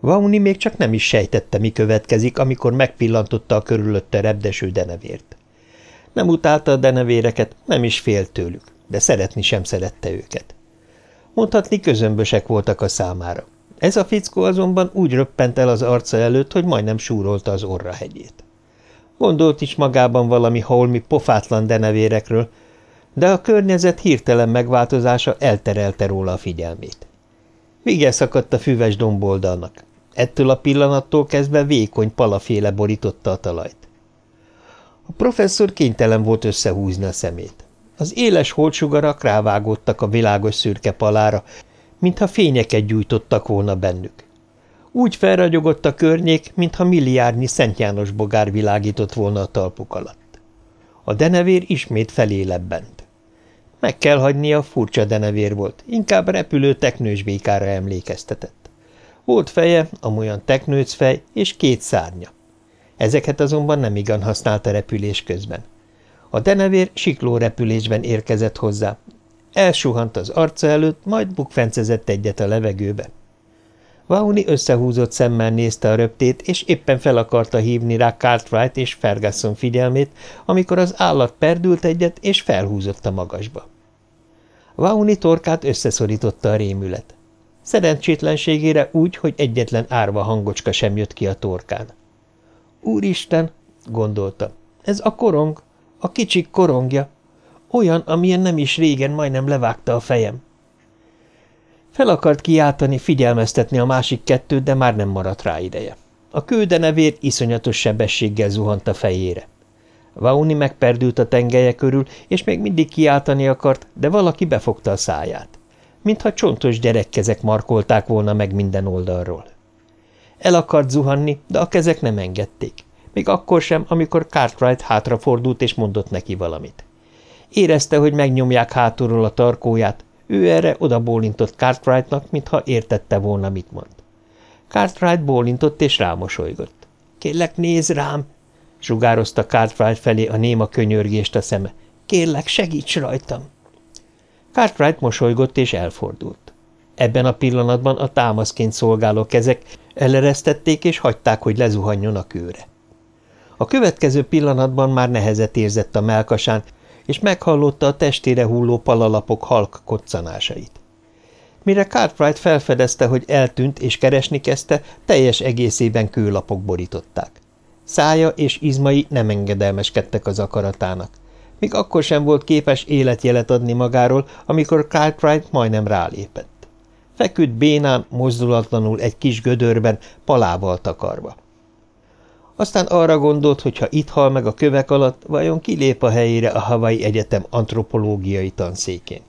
Vauni még csak nem is sejtette, mi következik, amikor megpillantotta a körülötte repdeső denevért. Nem utálta a denevéreket, nem is félt tőlük, de szeretni sem szerette őket. Mondhatni közömbösek voltak a számára. Ez a fickó azonban úgy röppent el az arca előtt, hogy majdnem súrolta az orra hegyét. Gondolt is magában valami holmi pofátlan denevérekről, de a környezet hirtelen megváltozása elterelte róla a figyelmét. Vigye szakadt a füves domboldalnak. Ettől a pillanattól kezdve vékony palaféle borította a talajt. A professzor kénytelen volt összehúzni a szemét. Az éles holdsugarak rávágódtak a világos szürke palára, mintha fényeket gyújtottak volna bennük. Úgy felragyogott a környék, mintha milliárdnyi Szent János bogár világított volna a talpuk alatt. A denevér ismét felélebbent. Meg kell hagynia, furcsa denevér volt, inkább repülő teknősbékára emlékeztetett. Volt feje, amolyan teknőc fej, és két szárnya. Ezeket azonban nem igen használta repülés közben. A denevér sikló repülésben érkezett hozzá. Elsuhant az arca előtt, majd bukfencezett egyet a levegőbe. Vauni összehúzott szemmel nézte a röptét, és éppen fel akarta hívni rá Cartwright és Ferguson figyelmét, amikor az állat perdült egyet, és felhúzott a magasba. Vauni torkát összeszorította a rémület. Szerencsétlenségére úgy, hogy egyetlen árva hangocska sem jött ki a torkán. Úristen, gondolta, ez a korong, a kicsik korongja, olyan, amilyen nem is régen majdnem levágta a fejem. Fel akart kiáltani, figyelmeztetni a másik kettőt, de már nem maradt rá ideje. A kődenevér iszonyatos sebességgel zuhant a fejére. Vauni megperdült a tengelye körül, és még mindig kiáltani akart, de valaki befogta a száját. Mintha csontos gyerekkezek markolták volna meg minden oldalról. El akart zuhanni, de a kezek nem engedték. Még akkor sem, amikor Cartwright hátrafordult és mondott neki valamit. Érezte, hogy megnyomják hátulról a tarkóját, ő erre oda bólintott Cartwrightnak, mintha értette volna, mit mond. Cartwright bólintott és rámosolygott. – Kérlek, nézz rám! – sugározta Cartwright felé a néma könyörgést a szeme. – Kérlek, segíts rajtam! Cartwright mosolygott és elfordult. Ebben a pillanatban a támaszként szolgáló kezek eleresztették és hagyták, hogy lezuhanjon a kőre. A következő pillanatban már nehezet érzett a melkasán, és meghallotta a testére hulló palalapok halk koccanásait. Mire Cartwright felfedezte, hogy eltűnt és keresni kezdte, teljes egészében kőlapok borították. Szája és izmai nem engedelmeskedtek az akaratának. Még akkor sem volt képes életjelet adni magáról, amikor Cartwright majdnem rálépett. Feküdt bénán, mozdulatlanul egy kis gödörben, palával takarva. Aztán arra gondolt, hogy ha itt hal meg a kövek alatt, vajon kilép a helyére a Havai Egyetem antropológiai tanszékén.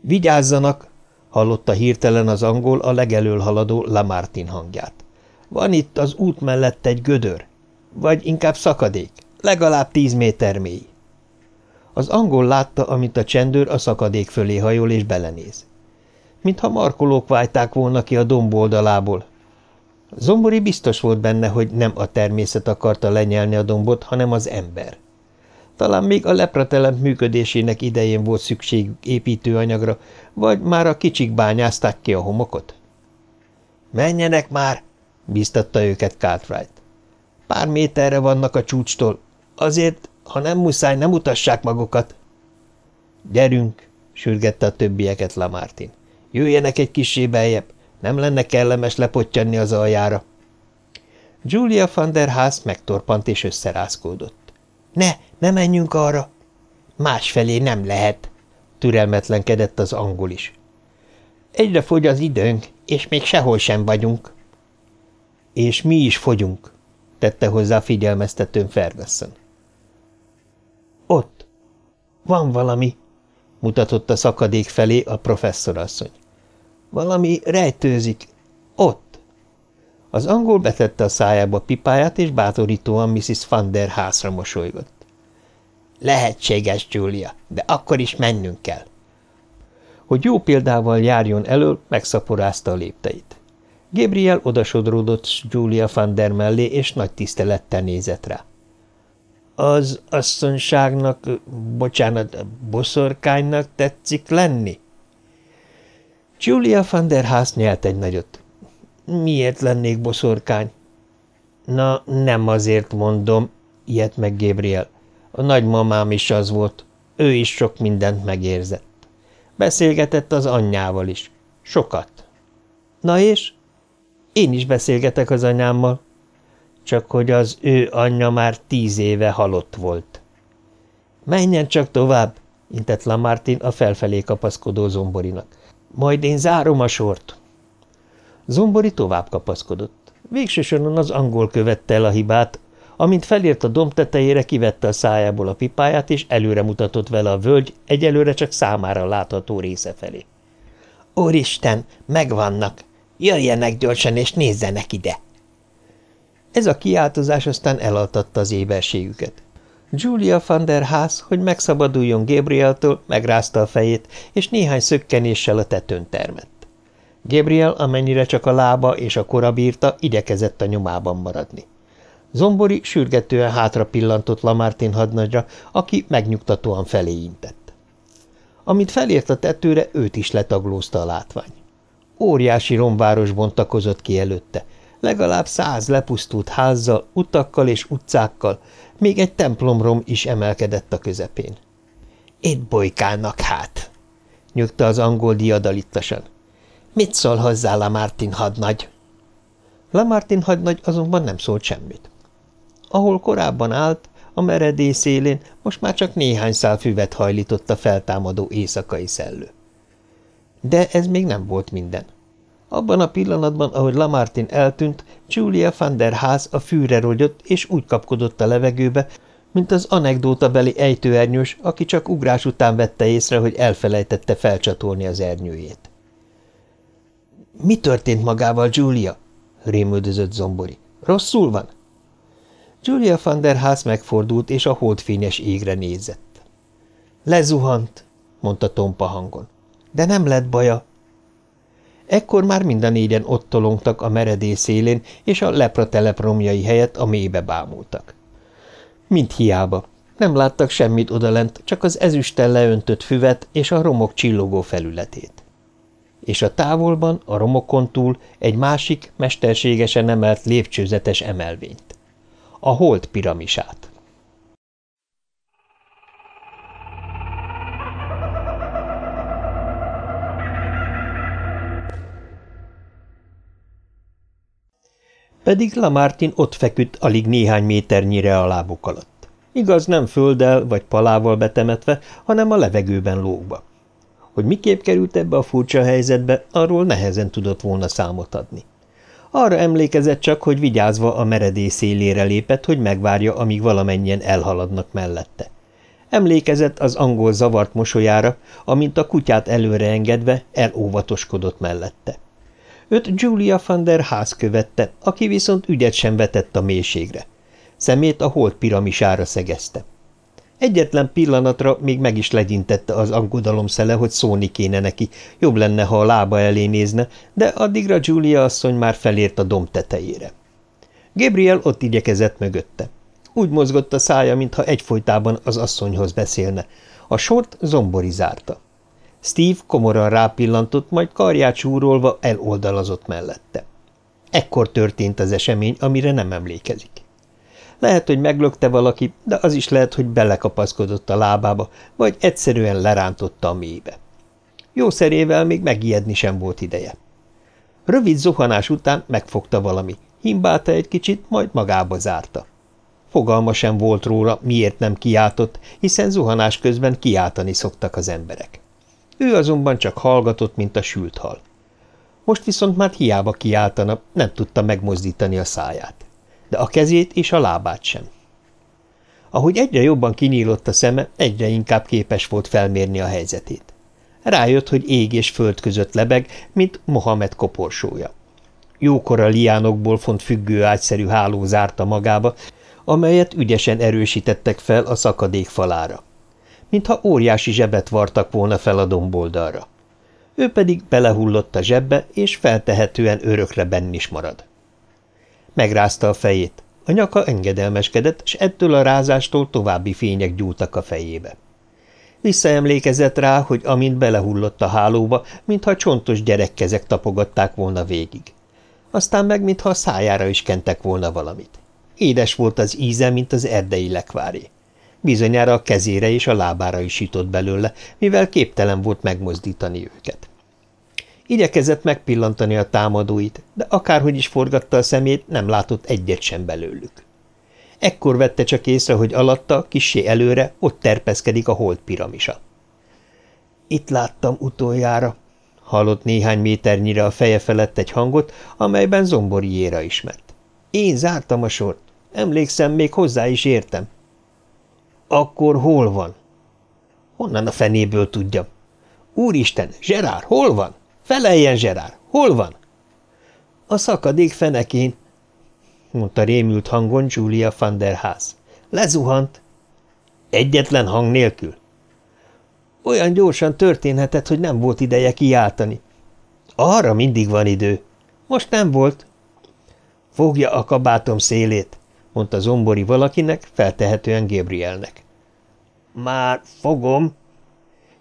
Vigyázzanak! hallotta hirtelen az angol a legelől haladó Lamartin hangját. Van itt az út mellett egy gödör, vagy inkább szakadék, legalább tíz méter mély. Az angol látta, amit a csendőr a szakadék fölé hajol és belenéz. Mintha markolók vájták volna ki a domb oldalából. Zombori biztos volt benne, hogy nem a természet akarta lenyelni a dombot, hanem az ember. Talán még a lepratelem működésének idején volt szükségük építőanyagra, vagy már a kicsik bányázták ki a homokot? – Menjenek már! – bíztatta őket Cartwright. – Pár méterre vannak a csúcstól, azért ha nem muszáj, nem utassák magukat. Gyerünk, sürgette a többieket Lamartin. Jöjjenek egy kissé beljebb, nem lenne kellemes lepottyanni az aljára. Julia van der Haas megtorpant és összerázkódott. Ne, ne menjünk arra! Másfelé nem lehet, türelmetlenkedett az angol is. Egyre fogy az időnk, és még sehol sem vagyunk. És mi is fogyunk, tette hozzá figyelmeztetőn Ferguson. Ott. Van valami, mutatott a szakadék felé a professzorasszony. Valami rejtőzik. Ott. Az angol betette a szájába pipáját, és bátorítóan Mrs. van der házra mosolygott. Lehetséges, Julia, de akkor is mennünk kell. Hogy jó példával járjon elől, megszaporázta a lépteit. Gabriel odasodródott Julia van der mellé, és nagy tisztelettel nézett rá. Az asszonyságnak, bocsánat, boszorkánynak tetszik lenni? Julia van der Haas nyelt egy nagyot. Miért lennék boszorkány? Na, nem azért mondom, ilyet meg Gabriel. A nagymamám is az volt. Ő is sok mindent megérzett. Beszélgetett az anyjával is. Sokat. Na és? Én is beszélgetek az anyámmal csak hogy az ő anyja már tíz éve halott volt. Menjen csak tovább, intett Lamartin a felfelé kapaszkodó zomborinak. Majd én zárom a sort. Zombori tovább kapaszkodott. Végső soron az angol követte el a hibát, amint felért a domb tetejére, kivette a szájából a pipáját, és előre mutatott vele a völgy, egyelőre csak számára látható része felé. – Úristen, megvannak! Jöjjenek gyorsan, és nézzenek ide! Ez a kiáltozás aztán elaltatta az éberségüket. Julia van der Haas, hogy megszabaduljon Gabrieltől, megrázta a fejét, és néhány szökkenéssel a tetőn termett. Gabriel, amennyire csak a lába és a kora bírta, igyekezett a nyomában maradni. Zombori sürgetően hátra pillantott Lamartin hadnagyra, aki megnyugtatóan felé intett. Amint felért a tetőre, őt is letaglózta a látvány. Óriási romváros bontakozott ki előtte, legalább száz lepusztult házzal, utakkal és utcákkal, még egy templomrom is emelkedett a közepén. – Itt bolykálnak hát! – nyugta az angol diadalittasan. – Mit szól hozzá Lamartin hadnagy? Lamartin hadnagy azonban nem szólt semmit. Ahol korábban állt, a meredély szélén most már csak néhány szál füvet hajlított a feltámadó éjszakai szellő. De ez még nem volt minden. Abban a pillanatban, ahogy Lamartin eltűnt, Julia van der Haas a fűre rogyott, és úgy kapkodott a levegőbe, mint az anekdótabeli ejtőernyős, aki csak ugrás után vette észre, hogy elfelejtette felcsatolni az ernyőjét. – Mi történt magával, Julia? – rémüldözött Zombori. – Rosszul van? Julia van der Haas megfordult, és a holdfényes égre nézett. – Lezuhant – mondta tompa hangon. – De nem lett baja. Ekkor már mind a négyen ott tolongtak a meredély szélén, és a lepratelep romjai helyett a mélybe bámultak. Mind hiába. Nem láttak semmit odalent, csak az ezüstel leöntött füvet és a romok csillogó felületét. És a távolban, a romokon túl egy másik, mesterségesen emelt lépcsőzetes emelvényt. A hold piramisát. Pedig Lamartin ott feküdt alig néhány méternyire a lábuk alatt. Igaz, nem földdel vagy palával betemetve, hanem a levegőben lógva. Hogy miképp került ebbe a furcsa helyzetbe, arról nehezen tudott volna számot adni. Arra emlékezett csak, hogy vigyázva a meredély szélére lépett, hogy megvárja, amíg valamennyien elhaladnak mellette. Emlékezett az angol zavart mosolyára, amint a kutyát előre engedve elóvatoskodott mellette. Őt Julia van der Haas követte, aki viszont ügyet sem vetett a mélységre. Szemét a hold piramisára szegezte. Egyetlen pillanatra még meg is legyintette az aggodalom szele, hogy szólni kéne neki, jobb lenne, ha a lába elé nézne, de addigra Julia asszony már felért a domb tetejére. Gabriel ott igyekezett mögötte. Úgy mozgott a szája, mintha egyfolytában az asszonyhoz beszélne. A sort zombori zárta. Steve komoran rápillantott, majd karját súrolva eloldalazott mellette. Ekkor történt az esemény, amire nem emlékezik. Lehet, hogy meglökte valaki, de az is lehet, hogy belekapaszkodott a lábába, vagy egyszerűen lerántotta a mélybe. Jószerével még megijedni sem volt ideje. Rövid zuhanás után megfogta valami, himbálta egy kicsit, majd magába zárta. Fogalma sem volt róla, miért nem kiáltott, hiszen zuhanás közben kiáltani szoktak az emberek. Ő azonban csak hallgatott, mint a sült hal. Most viszont már hiába kiáltana, nem tudta megmozdítani a száját. De a kezét és a lábát sem. Ahogy egyre jobban kinyílott a szeme, egyre inkább képes volt felmérni a helyzetét. Rájött, hogy ég és föld között lebeg, mint Mohamed koporsója. Jókora liánokból font függő ágyszerű háló zárta magába, amelyet ügyesen erősítettek fel a szakadék falára mintha óriási zsebet vartak volna fel a domboldalra. Ő pedig belehullott a zsebbe, és feltehetően örökre benn is marad. Megrázta a fejét. A nyaka engedelmeskedett, és ettől a rázástól további fények gyúltak a fejébe. Visszaemlékezett rá, hogy amint belehullott a hálóba, mintha csontos gyerekkezek tapogatták volna végig. Aztán meg, mintha a szájára is kentek volna valamit. Édes volt az íze, mint az erdei lekváré. Bizonyára a kezére és a lábára is jutott belőle, mivel képtelen volt megmozdítani őket. Igyekezett megpillantani a támadóit, de akárhogy is forgatta a szemét, nem látott egyet sem belőlük. Ekkor vette csak észre, hogy alatta, kissé előre, ott terpeszkedik a hold piramisa. Itt láttam utoljára, hallott néhány méternyire a feje felett egy hangot, amelyben zomboriéra ismert. Én zártam a sort. Emlékszem, még hozzá is értem. Akkor hol van? Honnan a fenéből tudja? Úristen, Zserár, hol van? Feleljen, Zserár, hol van? A szakadék fenekén, mondta rémült hangon Julia van der Haas. Lezuhant. Egyetlen hang nélkül. Olyan gyorsan történhetett, hogy nem volt ideje kiáltani. Arra mindig van idő. Most nem volt. Fogja a kabátom szélét, mondta Zombori valakinek, feltehetően Gabrielnek. Már fogom.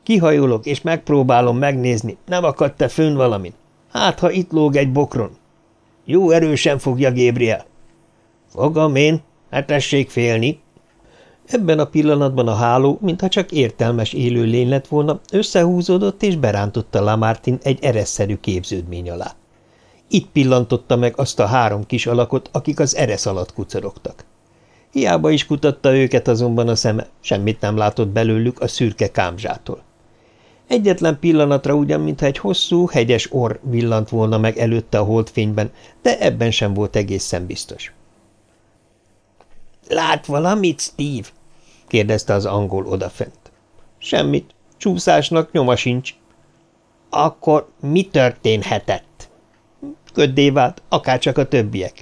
Kihajolok, és megpróbálom megnézni, nem akadt-e fönn valamin. Hát, ha itt lóg egy bokron. Jó erősen fogja Gabriel. Fogom én, hát tessék félni. Ebben a pillanatban a háló, mintha csak értelmes élő lény lett volna, összehúzódott és berántotta Lamartin egy eresszerű képződmény alá. Itt pillantotta meg azt a három kis alakot, akik az eresz alatt kucorogtak. Hiába is kutatta őket azonban a szeme, semmit nem látott belőlük a szürke kámzsától. Egyetlen pillanatra ugyan, mintha egy hosszú, hegyes orr villant volna meg előtte a holdfényben, de ebben sem volt egészen biztos. – Lát valamit, Steve? – kérdezte az angol odafent. – Semmit. Csúszásnak nyoma sincs. – Akkor mi történhetett? – Köddé vált, akárcsak a többiek.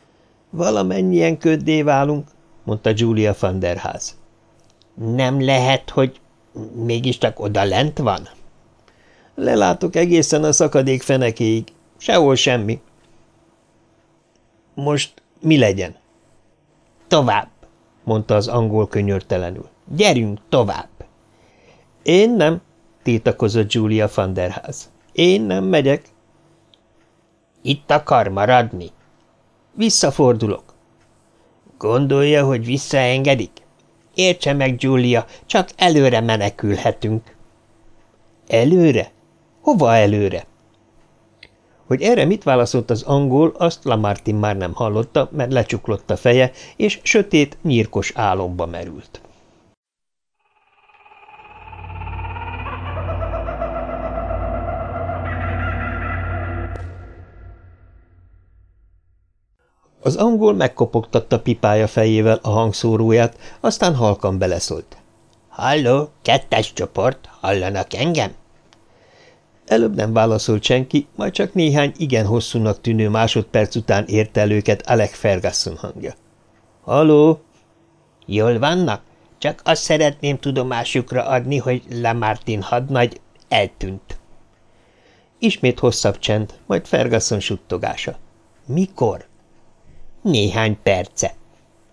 – Valamennyien köddé válunk – mondta Julia van der Haas. – Nem lehet, hogy mégiscsak oda lent van? – Lelátok egészen a szakadék fenekéig. Sehol semmi. – Most mi legyen? – Tovább, mondta az angol könyörtelenül. Gyerünk tovább. Én nem, tiltakozott Julia van der Haas. Én nem megyek. Itt akar maradni? Visszafordulok. Gondolja, hogy visszaengedik? Értse meg, Julia, csak előre menekülhetünk. Előre? Hova előre? Hogy erre mit válaszolt az angol, azt Lamartin már nem hallotta, mert lecsuklott a feje, és sötét, nyírkos álomba merült. Az angol megkopogtatta pipája fejével a hangszóróját, aztán halkan beleszólt. – Halló, kettes csoport, hallanak engem? Előbb nem válaszolt senki, majd csak néhány igen hosszúnak tűnő másodperc után érte el őket Alec Ferguson hangja. – Haló? – Jól vannak? Csak azt szeretném tudomásukra adni, hogy Lamartin hadnagy eltűnt. Ismét hosszabb csend, majd Ferguson suttogása. – Mikor? – Néhány perce.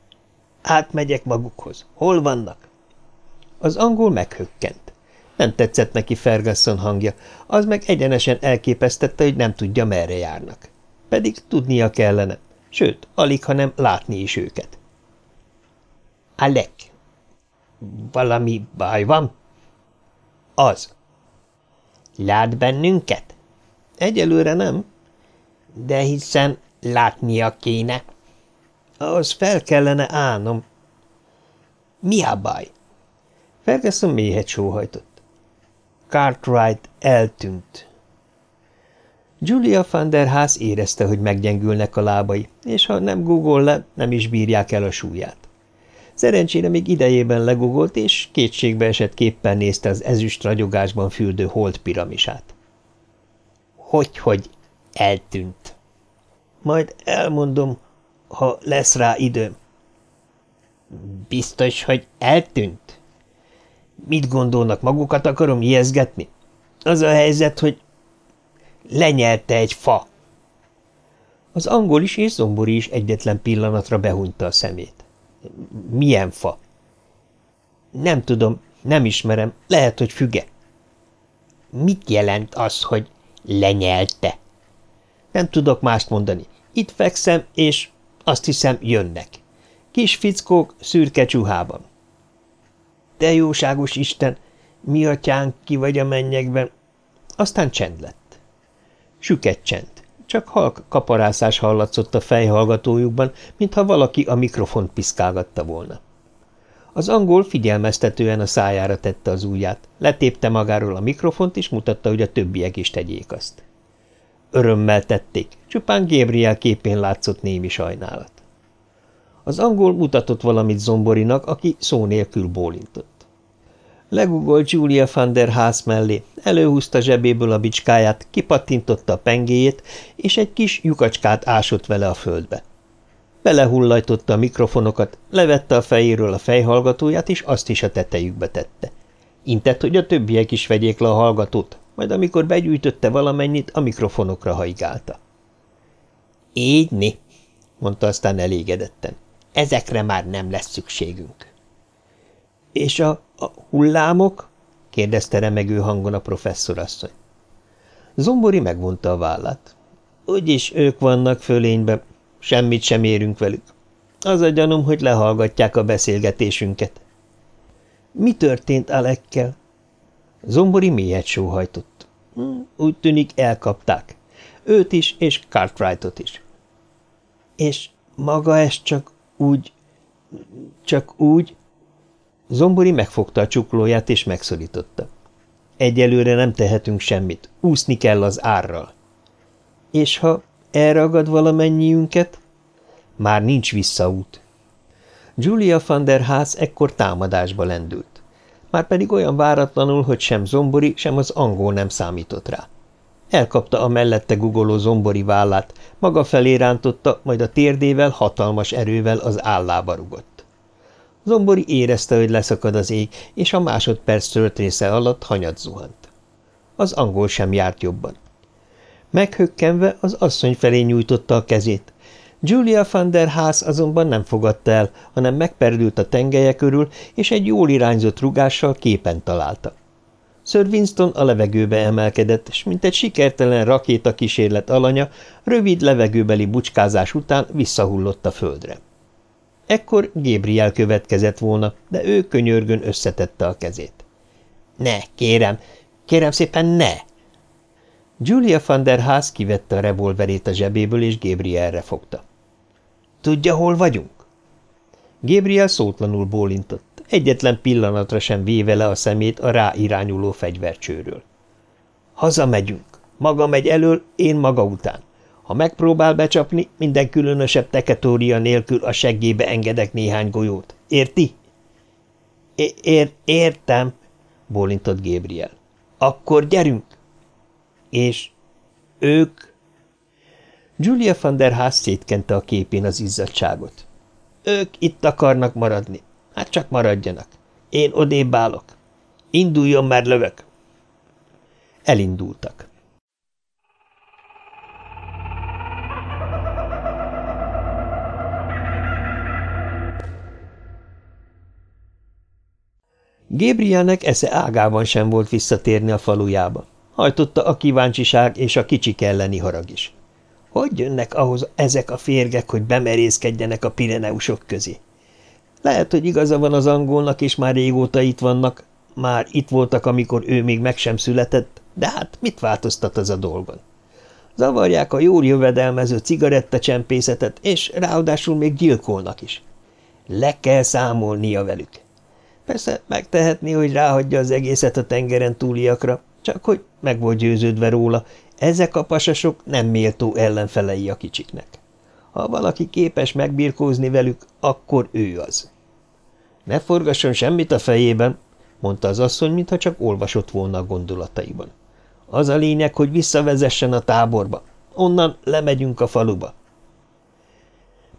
– Átmegyek magukhoz. Hol vannak? Az angol meghökkent. Nem tetszett neki Ferguson hangja, az meg egyenesen elképesztette, hogy nem tudja, merre járnak. Pedig tudnia kellene, sőt, alig, hanem látni is őket. – Alek, valami baj van? – Az. – Lát bennünket? – Egyelőre nem. – De hiszen látnia kéne. – Az fel kellene állnom. – Mi a baj? Ferguson mélyhet sóhajtott. Cartwright eltűnt. Julia van der Haas érezte, hogy meggyengülnek a lábai, és ha nem gugol le, nem is bírják el a súlyát. Szerencsére még idejében legugolt, és kétségbe esett képpen nézte az ezüst ragyogásban fürdő holt piramisát. Hogy, hogy eltűnt? Majd elmondom, ha lesz rá időm. Biztos, hogy eltűnt? Mit gondolnak, magukat akarom ijeszgetni? Az a helyzet, hogy lenyelte egy fa. Az angol is és zombori is egyetlen pillanatra behunyta a szemét. Milyen fa? Nem tudom, nem ismerem, lehet, hogy füge. Mit jelent az, hogy lenyelte? Nem tudok mást mondani. Itt fekszem, és azt hiszem jönnek. Kis fickók szürke csuhában. Te jóságos Isten, mi atyánk ki vagy a mennyekben. Aztán csend lett. Süket csend. Csak halk kaparászás hallatszott a fejhallgatójukban, mintha valaki a mikrofont piszkálgatta volna. Az angol figyelmeztetően a szájára tette az ujját, letépte magáról a mikrofont, és mutatta, hogy a többiek is tegyék azt. Örömmel tették, csupán Gabriel képén látszott némi sajnálat. Az angol mutatott valamit Zomborinak, aki szó nélkül bólintott. Legugolt Julia van der Haas mellé, előhúzta zsebéből a bicskáját, kipattintotta a pengéjét, és egy kis lyukacskát ásott vele a földbe. Belehullajtotta a mikrofonokat, levette a fejéről a fejhallgatóját, és azt is a tetejükbe tette. Intett, hogy a többiek is vegyék le a hallgatót, majd amikor begyűjtötte valamennyit, a mikrofonokra haigálta. – Így, ni – mondta aztán elégedetten. – Ezekre már nem lesz szükségünk. – És a, a hullámok? – kérdezte remegő hangon a professzorasszony. Zombori megvonta a vállát. – Úgyis ők vannak fölénybe, semmit sem érünk velük. Az a gyanúm, hogy lehallgatják a beszélgetésünket. – Mi történt Alekkel? Zombori mélyet sóhajtott. Hm, úgy tűnik elkapták. Őt is, és Cartwrightot is. És maga ez csak úgy, csak úgy? Zombori megfogta a csuklóját, és megszorította. Egyelőre nem tehetünk semmit, úszni kell az árral. És ha elragad valamennyiünket? Már nincs visszaút. Julia van der Haas ekkor támadásba lendült már pedig olyan váratlanul, hogy sem Zombori, sem az angol nem számított rá. Elkapta a mellette gugoló Zombori vállát, maga felé rántotta, majd a térdével hatalmas erővel az állába rugott. Zombori érezte, hogy leszakad az ég, és a másodperc tört része alatt hanyat zuhant. Az angol sem járt jobban. Meghökkenve az asszony felé nyújtotta a kezét, Julia van der Haas azonban nem fogadta el, hanem megperdült a tengelye körül, és egy jól irányzott rugással képen találta. Sir Winston a levegőbe emelkedett, és mint egy sikertelen rakéta kísérlet alanya, rövid levegőbeli bucskázás után visszahullott a földre. Ekkor Gabriel következett volna, de ő könyörgön összetette a kezét. – Ne, kérem, kérem szépen ne! Julia van der Haas kivette a revolverét a zsebéből, és Gabrielre fogta. Tudja, hol vagyunk? Gabriel szótlanul bólintott, egyetlen pillanatra sem véve le a szemét a rá irányuló fegyvercsőről. Hazamegyünk. Maga megy elől, én maga után. Ha megpróbál becsapni, minden különösebb teketória nélkül a seggébe engedek néhány golyót. Érti? Ér értem, bólintott Gabriel. Akkor gyerünk! És ők Julia van der Haas szétkente a képén az izzadságot. Ők itt akarnak maradni. Hát csak maradjanak. Én odébb állok. Induljon már lövök. Elindultak. Gabrielnek esze ágában sem volt visszatérni a falujába. Hajtotta a kíváncsiság és a kicsik elleni harag is. Hogy jönnek ahhoz ezek a férgek, hogy bemerészkedjenek a Pireneusok közé? Lehet, hogy igaza van az angolnak, és már régóta itt vannak, már itt voltak, amikor ő még meg sem született, de hát mit változtat az a dolgon? Zavarják a jól jövedelmező cigarettacsempészetet, és ráadásul még gyilkolnak is. Le kell számolnia velük. Persze megtehetné, hogy ráhagyja az egészet a tengeren túliakra, csak hogy meg volt győződve róla, ezek a pasasok nem méltó ellenfelei a kicsiknek. Ha valaki képes megbirkózni velük, akkor ő az. Ne forgasson semmit a fejében, mondta az asszony, mintha csak olvasott volna a gondolataiban. Az a lényeg, hogy visszavezessen a táborba. Onnan lemegyünk a faluba.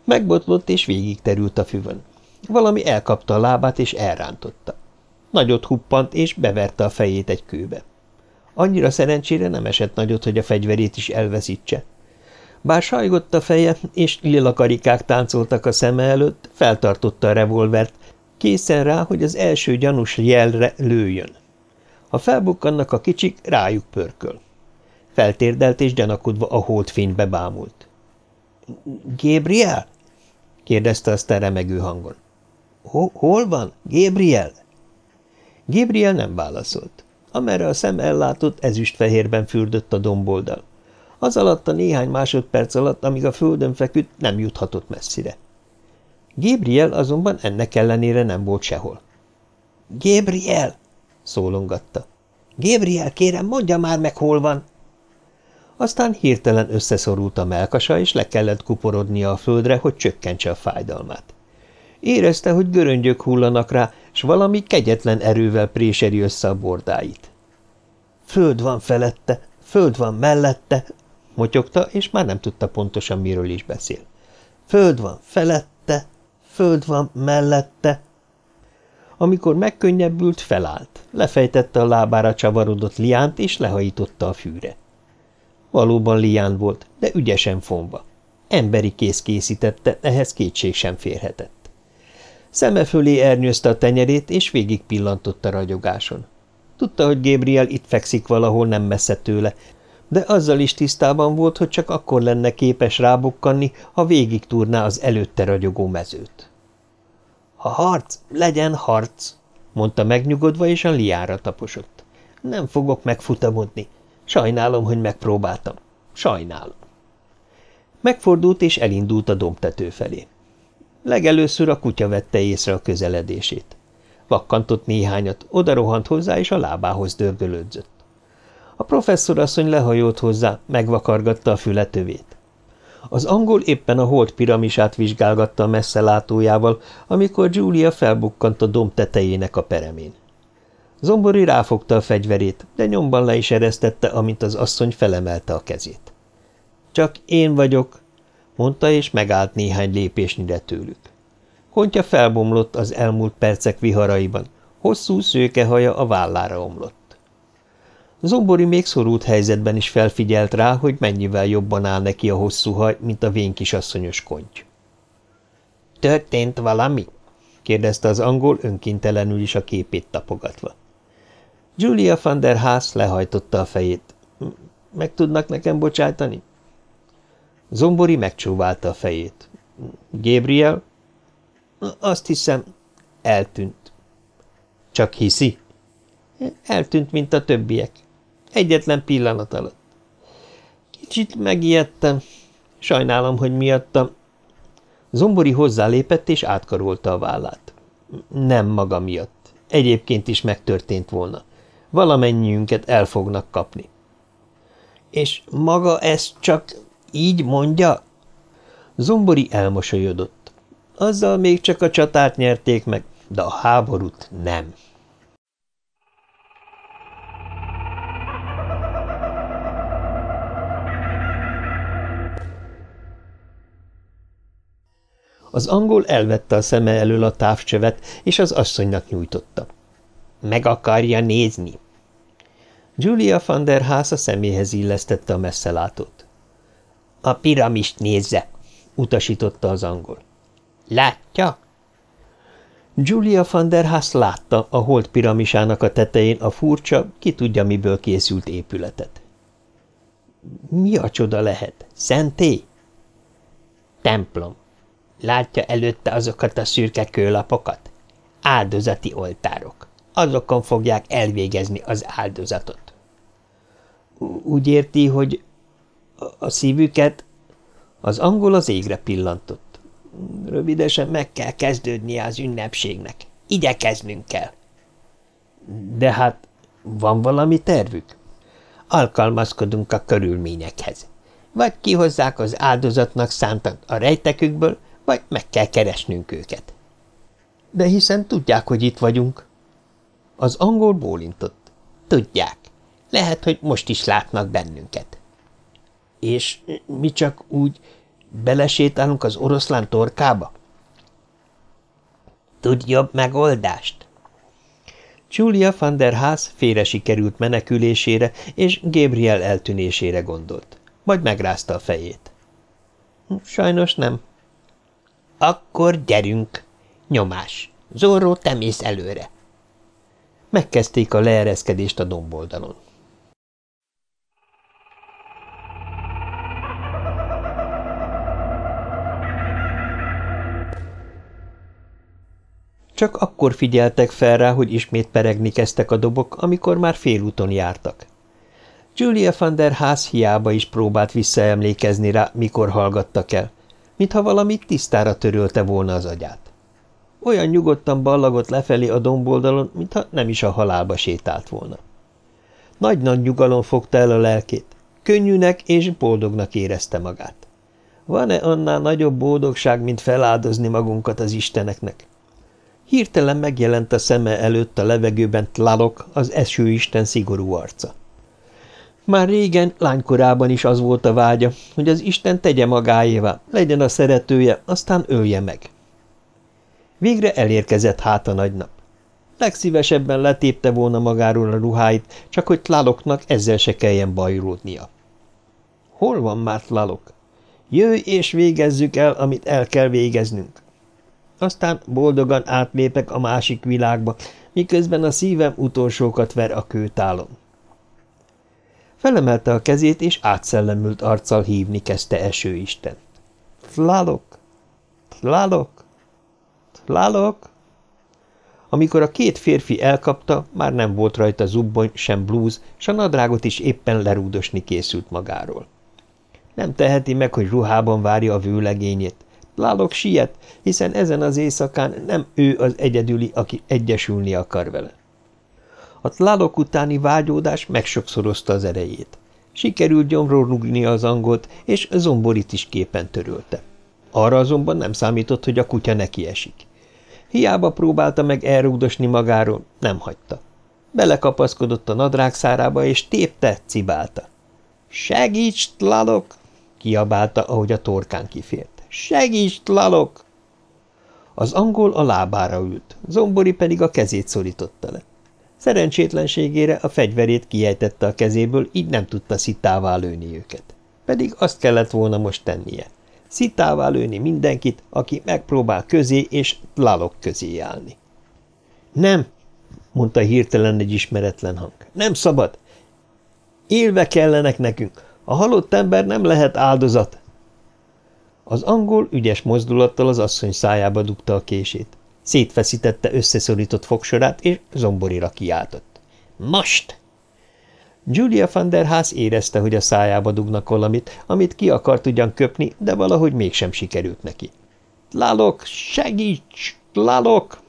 Megbotlott és végig terült a füvön. Valami elkapta a lábát és elrántotta. Nagyot huppant és beverte a fejét egy kőbe. Annyira szerencsére nem esett nagyot, hogy a fegyverét is elveszítse. Bár sajgott a feje, és lila karikák táncoltak a szeme előtt, feltartotta a revolvert, készen rá, hogy az első gyanús jelre lőjön. Ha felbukkannak a kicsik, rájuk pörköl. Feltérdelt és gyanakodva a holdfénybe bámult. – Gabriel? – kérdezte aztán remegő hangon. – Hol van? Gabriel? Gabriel nem válaszolt. Amerre a szem ellátott, ezüstfehérben fürdött a domboldal. Az alatt a néhány másodperc alatt, amíg a földön feküdt, nem juthatott messzire. Gabriel azonban ennek ellenére nem volt sehol. – Gabriel! – szólongatta. – Gabriel, kérem, mondja már meg, hol van! Aztán hirtelen összeszorult a melkasa, és le kellett kuporodnia a földre, hogy csökkentse a fájdalmát. Érezte, hogy göröngyök hullanak rá, s valami kegyetlen erővel préseri össze a bordáit. Föld van felette, föld van mellette, motyogta, és már nem tudta pontosan, miről is beszél. Föld van felette, föld van mellette. Amikor megkönnyebbült, felállt, lefejtette a lábára csavarodott liánt, és lehajította a fűre. Valóban lián volt, de ügyesen fonva. Emberi kész készítette, ehhez kétség sem férhetett. Szeme fölé ernyőzte a tenyerét, és végig a ragyogáson. Tudta, hogy Gabriel itt fekszik valahol nem messze tőle, de azzal is tisztában volt, hogy csak akkor lenne képes rábukkanni, ha végig turná az előtte ragyogó mezőt. Ha harc, legyen harc, mondta megnyugodva, és a liára taposott. Nem fogok megfutamodni. Sajnálom, hogy megpróbáltam. Sajnálom. Megfordult, és elindult a dombtető felé. Legelőször a kutya vette észre a közeledését. Vakkantott néhányat, odarohant hozzá, és a lábához dörgölődzött. A professzorasszony lehajolt hozzá, megvakargatta a fületövét. Az angol éppen a hold piramisát vizsgálgatta a messze látójával, amikor Julia felbukkant a domb tetejének a peremén. Zombori ráfogta a fegyverét, de nyomban le is eresztette, amint az asszony felemelte a kezét. – Csak én vagyok – mondta, és megállt néhány lépésnyire tőlük. Kontya felbomlott az elmúlt percek viharaiban, hosszú szőke haja a vállára omlott. Zombori még szorult helyzetben is felfigyelt rá, hogy mennyivel jobban áll neki a hosszú haj, mint a vén kisasszonyos konty. – Történt valami? – kérdezte az angol önkintelenül is a képét tapogatva. Julia van der Haas lehajtotta a fejét. – Meg tudnak nekem bocsájtani? Zombori megcsóválta a fejét. – Gabriel? – Azt hiszem, eltűnt. – Csak hiszi? – Eltűnt, mint a többiek. – Egyetlen pillanat alatt. Kicsit megijedtem. Sajnálom, hogy miattam. Zombori hozzálépett és átkarolta a vállát. Nem maga miatt. Egyébként is megtörtént volna. Valamennyiünket el fognak kapni. És maga ezt csak így mondja? Zombori elmosolyodott. Azzal még csak a csatát nyerték meg, de a háborút nem. Az angol elvette a szeme elől a távcsövet, és az asszonynak nyújtotta. Meg akarja nézni. Julia van der Haas a szeméhez illesztette a messzelátót. A piramist nézze, utasította az angol. Látja? Julia van der Haas látta a hold piramisának a tetején a furcsa, ki tudja miből készült épületet. Mi a csoda lehet? Szentély? Templom, Látja előtte azokat a szürke kőlapokat? Áldozati oltárok. Azokon fogják elvégezni az áldozatot. Úgy érti, hogy a szívüket? Az angol az égre pillantott. Rövidesen meg kell kezdődnie az ünnepségnek. Igyekeznünk kell. De hát van valami tervük? Alkalmazkodunk a körülményekhez. Vagy kihozzák az áldozatnak szántat a rejtekükből, vagy meg kell keresnünk őket. De hiszen tudják, hogy itt vagyunk. Az angol bólintott. Tudják. Lehet, hogy most is látnak bennünket. És mi csak úgy belesétálunk az oroszlán torkába? Tud jobb megoldást? Julia van der Haas félre sikerült menekülésére és Gabriel eltűnésére gondolt, majd megrázta a fejét. Sajnos nem, akkor gyerünk! Nyomás! Zorro, te mész előre! Megkezdték a leereszkedést a domboldalon. Csak akkor figyeltek fel rá, hogy ismét peregni kezdtek a dobok, amikor már félúton jártak. Julia van der Haas hiába is próbált visszaemlékezni rá, mikor hallgattak el mintha valami tisztára törölte volna az agyát. Olyan nyugodtan ballagott lefelé a domboldalon, mintha nem is a halálba sétált volna. Nagy-nagy nyugalom fogta el a lelkét, könnyűnek és boldognak érezte magát. Van-e annál nagyobb boldogság, mint feláldozni magunkat az isteneknek? Hirtelen megjelent a szeme előtt a levegőben Tlalok, az esőisten szigorú arca. Már régen, lánykorában is az volt a vágya, hogy az Isten tegye magáévá, legyen a szeretője, aztán ölje meg. Végre elérkezett hát a nagy nap. Legszívesebben letépte volna magáról a ruháit, csak hogy Tlaloknak ezzel se kelljen bajródnia. Hol van már Tlalok? Jöjj és végezzük el, amit el kell végeznünk. Aztán boldogan átlépek a másik világba, miközben a szívem utolsókat ver a kőtálon. Felemelte a kezét, és átszellemült arccal hívni kezdte esőisten. Tlálok! Tlálok! Tlálok! Amikor a két férfi elkapta, már nem volt rajta zubbony, sem blúz, s a nadrágot is éppen lerúdosni készült magáról. Nem teheti meg, hogy ruhában várja a vőlegényét. Lálok siet, hiszen ezen az éjszakán nem ő az egyedüli, aki egyesülni akar vele. A tlálok utáni vágyódás megsokszorozta az erejét. Sikerült gyomról rugni az angolt, és zomborit is képen törölte. Arra azonban nem számított, hogy a kutya neki esik. Hiába próbálta meg elrúgdosni magáról, nem hagyta. Belekapaszkodott a nadrág szárába, és tépte, cibálta. – Segíts, tlálok! – kiabálta, ahogy a torkán kifért. – Segíts, tlálok! Az angol a lábára ült, Zombori pedig a kezét szorította le. Szerencsétlenségére a fegyverét kiejtette a kezéből, így nem tudta szitává lőni őket. Pedig azt kellett volna most tennie. Szitává lőni mindenkit, aki megpróbál közé és lalok közé állni. Nem, mondta hirtelen egy ismeretlen hang. Nem szabad. Élve kellenek nekünk. A halott ember nem lehet áldozat. Az angol ügyes mozdulattal az asszony szájába dugta a kését. Szétfeszítette összeszorított fogsorát, és zomborira kiáltott. – Most! Julia van der Haas érezte, hogy a szájába dugnak valamit, amit ki akart ugyan köpni, de valahogy mégsem sikerült neki. – Lalok, segíts! Lalok!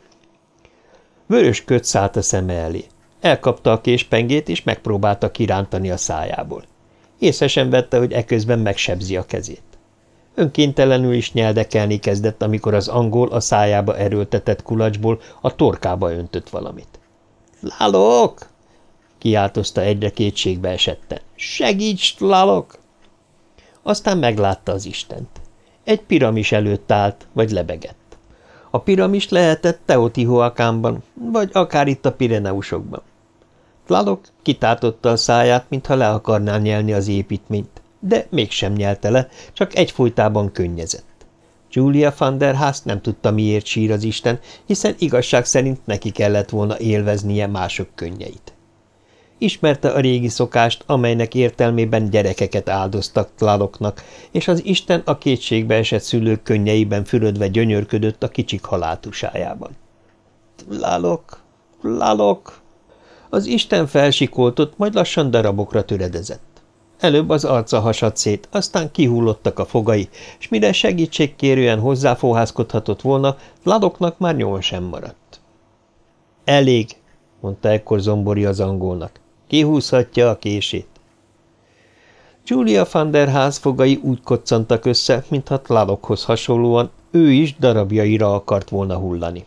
Vörös köt szállt a szeme elé. Elkapta a késpengét, és megpróbálta kirántani a szájából. Észre sem vette, hogy eközben megsebzi a kezét. Önkéntelenül is nyeldekelni kezdett, amikor az angol a szájába erőltetett kulacsból a torkába öntött valamit. – Lálok! – kiáltozta egyre kétségbe esetten. – Segíts, lálok! Aztán meglátta az Istent. Egy piramis előtt állt, vagy lebegett. A piramis lehetett Teotihuacánban, vagy akár itt a Pireneusokban. Tlalok kitátotta a száját, mintha le akarná nyelni az építményt de mégsem nyelte le, csak egyfolytában könnyezett. Julia van der Haas nem tudta, miért sír az Isten, hiszen igazság szerint neki kellett volna élveznie mások könnyeit. Ismerte a régi szokást, amelynek értelmében gyerekeket áldoztak tláloknak, és az Isten a kétségbe esett szülők könnyeiben fürödve gyönyörködött a kicsik haláltusájában. – Tlálok, tlálok! Az Isten felsikoltott, majd lassan darabokra töredezett. Előbb az arca hasadt szét, aztán kihullottak a fogai, és mire segítségkérően hozzáfóházkodhatott volna, Ladoknak már nyoma sem maradt. Elég, mondta ekkor Zombori az angolnak. Kihúzhatja a kését. Julia van der Haas fogai úgy koccantak össze, mintha Ladokhoz hasonlóan ő is darabjaira akart volna hullani.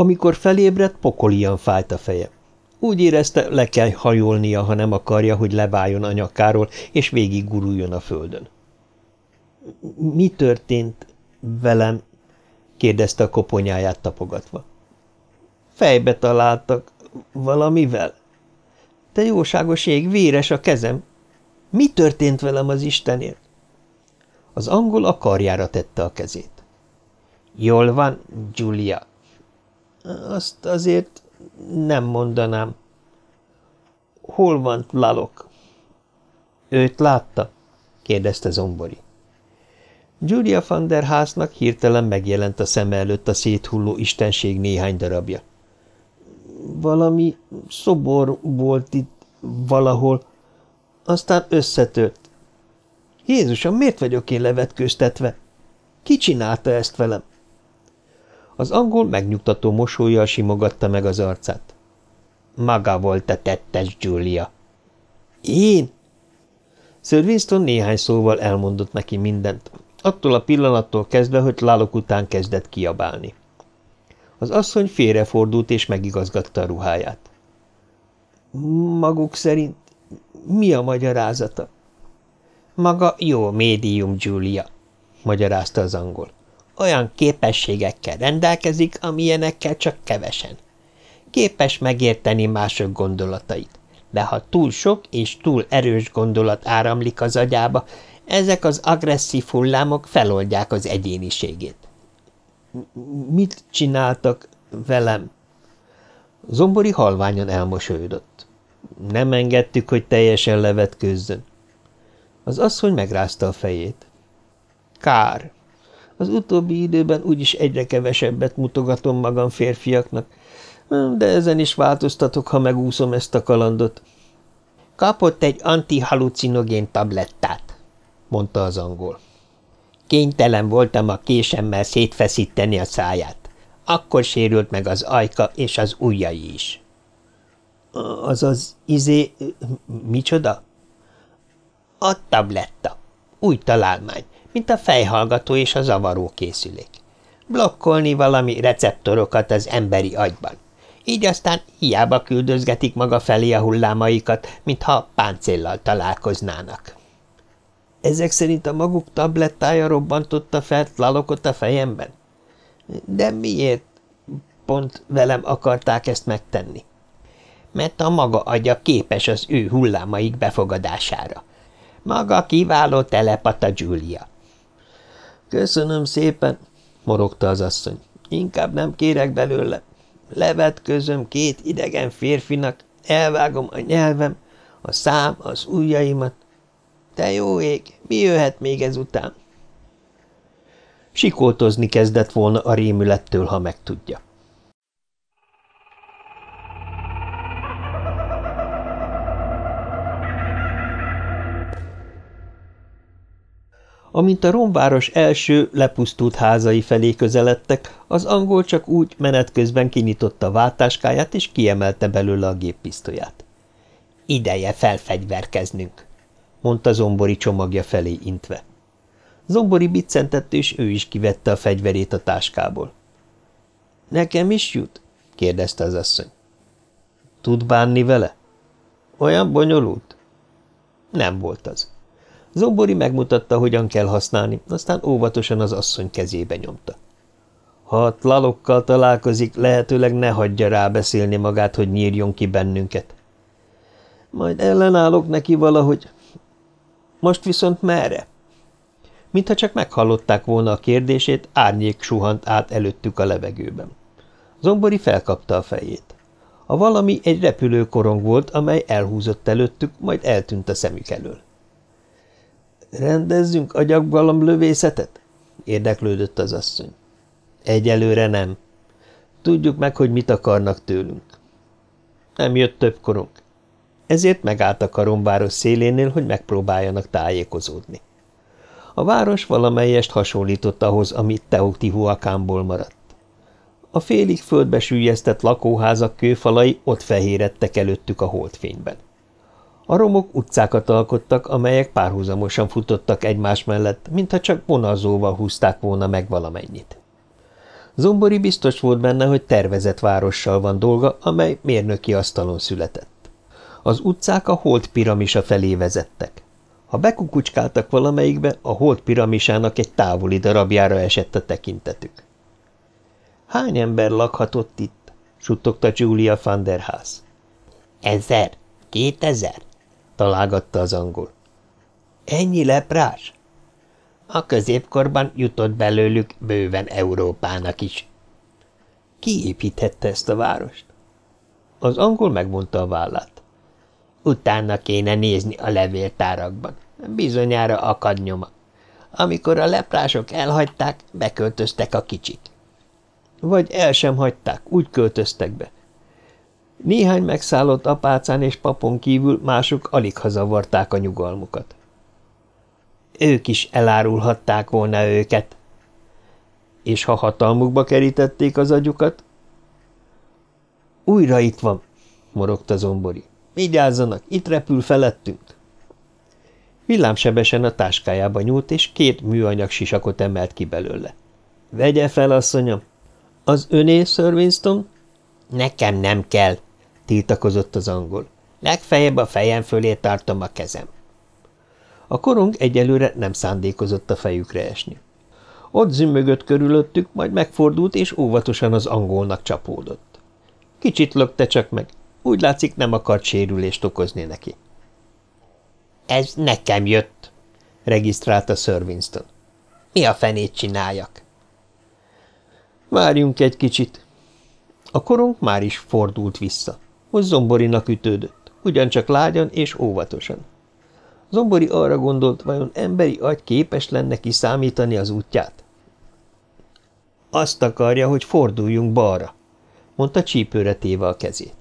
Amikor felébredt, pokolian fájt a feje. Úgy érezte, le kell hajolnia, ha nem akarja, hogy leváljon a nyakáról, és végig guruljon a földön. – Mi történt velem? – kérdezte a koponyáját tapogatva. – Fejbe találtak. Valamivel? – Te jóságos ég, véres a kezem. Mi történt velem az Istenért? Az angol a karjára tette a kezét. – Jól van, Julia, azt azért nem mondanám. Hol van Lalok? Őt látta? kérdezte Zombori. Julia van der Haasnak hirtelen megjelent a szeme előtt a széthulló istenség néhány darabja. Valami szobor volt itt valahol, aztán összetört. Jézusom, miért vagyok én levetkőztetve? Ki csinálta ezt velem? Az angol megnyugtató mosolyjal simogatta meg az arcát. Maga volt a tettes, Julia. Én? Sir Winston néhány szóval elmondott neki mindent, attól a pillanattól kezdve, hogy lálok után kezdett kiabálni. Az asszony félrefordult és megigazgatta a ruháját. Maguk szerint mi a magyarázata? Maga jó médium, Julia, magyarázta az angol. Olyan képességekkel rendelkezik, amilyenekkel csak kevesen. Képes megérteni mások gondolatait, de ha túl sok és túl erős gondolat áramlik az agyába, ezek az agresszív hullámok feloldják az egyéniségét. – Mit csináltak velem? Zombori halványan elmosolyodott. Nem engedtük, hogy teljesen levetkőzzön. Az asszony megrázta a fejét. Kár. Az utóbbi időben úgyis egyre kevesebbet mutogatom magam férfiaknak, de ezen is változtatok, ha megúszom ezt a kalandot. Kapott egy antihalucinogén tablettát, mondta az angol. Kénytelen voltam a késemmel szétfeszíteni a száját. Akkor sérült meg az ajka és az ujjai is. Az az izé... micsoda? A tabletta. Új találmány, mint a fejhallgató és a zavaró készülék. Blokkolni valami receptorokat az emberi agyban. Így aztán hiába küldözgetik maga felé a hullámaikat, mintha páncéllal találkoznának. Ezek szerint a maguk tablettája robbantotta fel lalokot a fejemben? De miért pont velem akarták ezt megtenni? Mert a maga agya képes az ő hullámaik befogadására. Maga kiváló telepata Julia. Köszönöm szépen, morogta az asszony. Inkább nem kérek belőle. Levetközöm két idegen férfinak, elvágom a nyelvem, a szám, az ujjaimat. Te jó ég, mi jöhet még ezután? Sikoltozni kezdett volna a rémülettől, ha megtudja. Amint a romváros első, lepusztult házai felé közeledtek, az angol csak úgy menet közben kinyitotta a váltáskáját, és kiemelte belőle a géppisztolyát. – Ideje felfegyverkeznünk! – mondta Zombori csomagja felé intve. Zombori biccentett, és ő is kivette a fegyverét a táskából. – Nekem is jut? – kérdezte az asszony. – Tud bánni vele? – Olyan bonyolult? Nem volt az. Zombori megmutatta, hogyan kell használni, aztán óvatosan az asszony kezébe nyomta. Ha a tlalokkal találkozik, lehetőleg ne hagyja rá beszélni magát, hogy nyírjon ki bennünket. Majd ellenállok neki valahogy. Most viszont merre? Mintha csak meghallották volna a kérdését, árnyék suhant át előttük a levegőben. Zombori felkapta a fejét. A valami egy repülő korong volt, amely elhúzott előttük, majd eltűnt a szemük elől. Rendezzünk agyaggalom lövészetet? Érdeklődött az asszony. Egyelőre nem. Tudjuk meg, hogy mit akarnak tőlünk. Nem jött több korunk. Ezért megálltak a rombáros szélénél, hogy megpróbáljanak tájékozódni. A város valamelyest hasonlított ahhoz, amit Teotihuacánból maradt. A félig földbe sűjesztett lakóházak kőfalai ott fehérettek előttük a holdfényben. A romok utcákat alkottak, amelyek párhuzamosan futottak egymás mellett, mintha csak vonalzóval húzták volna meg valamennyit. Zombori biztos volt benne, hogy tervezett várossal van dolga, amely mérnöki asztalon született. Az utcák a hold piramisa felé vezettek. Ha bekukucskáltak valamelyikbe, a hold piramisának egy távoli darabjára esett a tekintetük. Hány ember lakhatott itt? suttogta Julia van der Haas. Ezer? Kétezer? Találgatta az angol. Ennyi leprás? A középkorban jutott belőlük bőven Európának is. Ki építhette ezt a várost? Az angol megmondta a vállát. Utána kéne nézni a levéltárakban. Bizonyára akad nyoma. Amikor a leprások elhagyták, beköltöztek a kicsik. Vagy el sem hagyták, úgy költöztek be. Néhány megszállott apácán és papon kívül mások alig hazavarták a nyugalmukat. Ők is elárulhatták volna őket. És ha hatalmukba kerítették az agyukat? Újra itt van, morogta Zombori. Vigyázzanak, itt repül felettünk! Villámsebesen a táskájába nyúlt, és két műanyag sisakot emelt ki belőle. – Vegye fel, asszonyom! – Az öné, Sir Winston? – Nekem nem kell! – tiltakozott az angol. – Legfeljebb a fejem fölé tartom a kezem. A korong egyelőre nem szándékozott a fejükre esni. Ott zümmögött körülöttük, majd megfordult, és óvatosan az angolnak csapódott. Kicsit lökte csak meg, úgy látszik nem akart sérülést okozni neki. – Ez nekem jött, regisztrálta Sir Winston. – Mi a fenét csináljak? – Várjunk egy kicsit. A korong már is fordult vissza. Most zomborinak ütődött, ugyancsak lágyan és óvatosan. Zombori arra gondolt, vajon emberi agy képes lenne kiszámítani az útját? Azt akarja, hogy forduljunk balra, mondta csípőre téve a kezét.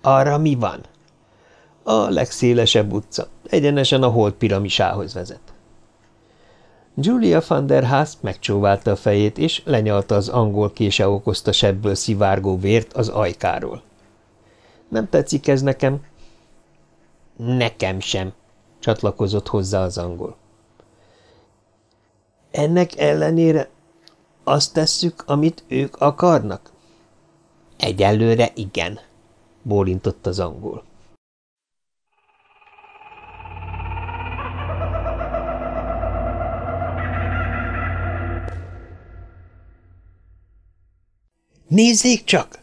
Arra mi van? A legszélesebb utca, egyenesen a hold piramisához vezet. Julia van der Haas megcsóválta a fejét, és lenyalta az angol kése okozta sebből szivárgó vért az ajkáról. Nem tetszik ez nekem? Nekem sem, csatlakozott hozzá az angol. Ennek ellenére azt tesszük, amit ők akarnak? Egyelőre igen, bólintott az angol. Nézzék csak!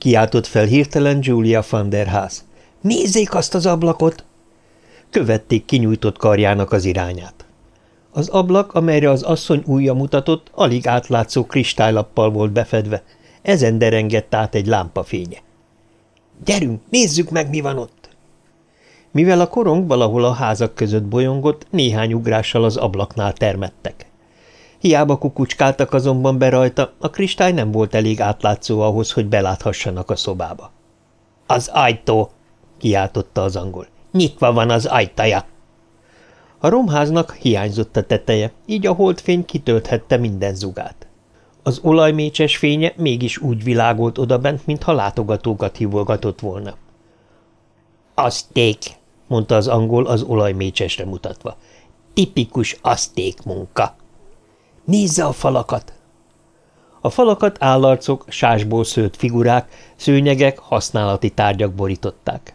Kiáltott fel hirtelen Julia van der Haas. Nézzék azt az ablakot! Követték kinyújtott karjának az irányát. Az ablak, amelyre az asszony ujja mutatott, alig átlátszó kristálylappal volt befedve, ezen derengett át egy lámpafénye. – Gyerünk, nézzük meg, mi van ott! Mivel a korong valahol a házak között bolyongott, néhány ugrással az ablaknál termettek. Hiába kukucskáltak azonban be rajta, a kristály nem volt elég átlátszó ahhoz, hogy beláthassanak a szobába. – Az ajtó! – kiáltotta az angol. – Nyitva van az ajtaja! A romháznak hiányzott a teteje, így a holdfény kitölthette minden zugát. Az olajmécses fénye mégis úgy világolt odabent, mintha látogatókat hívogatott volna. – Azték! – mondta az angol az olajmécsesre mutatva. – Tipikus azték munka! – Nézze a falakat! A falakat állarcok, sásból szőtt figurák, szőnyegek, használati tárgyak borították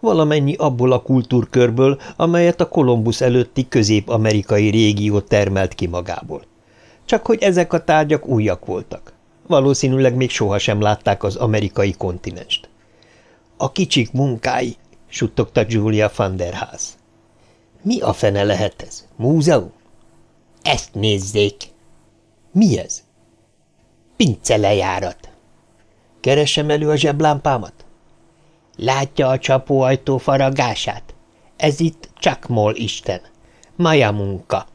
valamennyi abból a kultúrkörből, amelyet a Kolumbusz előtti közép-amerikai régió termelt ki magából. Csak hogy ezek a tárgyak újak voltak. Valószínűleg még sohasem látták az amerikai kontinenst. A kicsik munkái, suttogta Julia van der Haas. Mi a fene lehet ez? Múzeum? Ezt nézzék! Mi ez? Pince lejárat. Keresem elő a zseblámpámat? Látja a csapóajtó faragását? Ez itt Csakmol isten. Maja munka.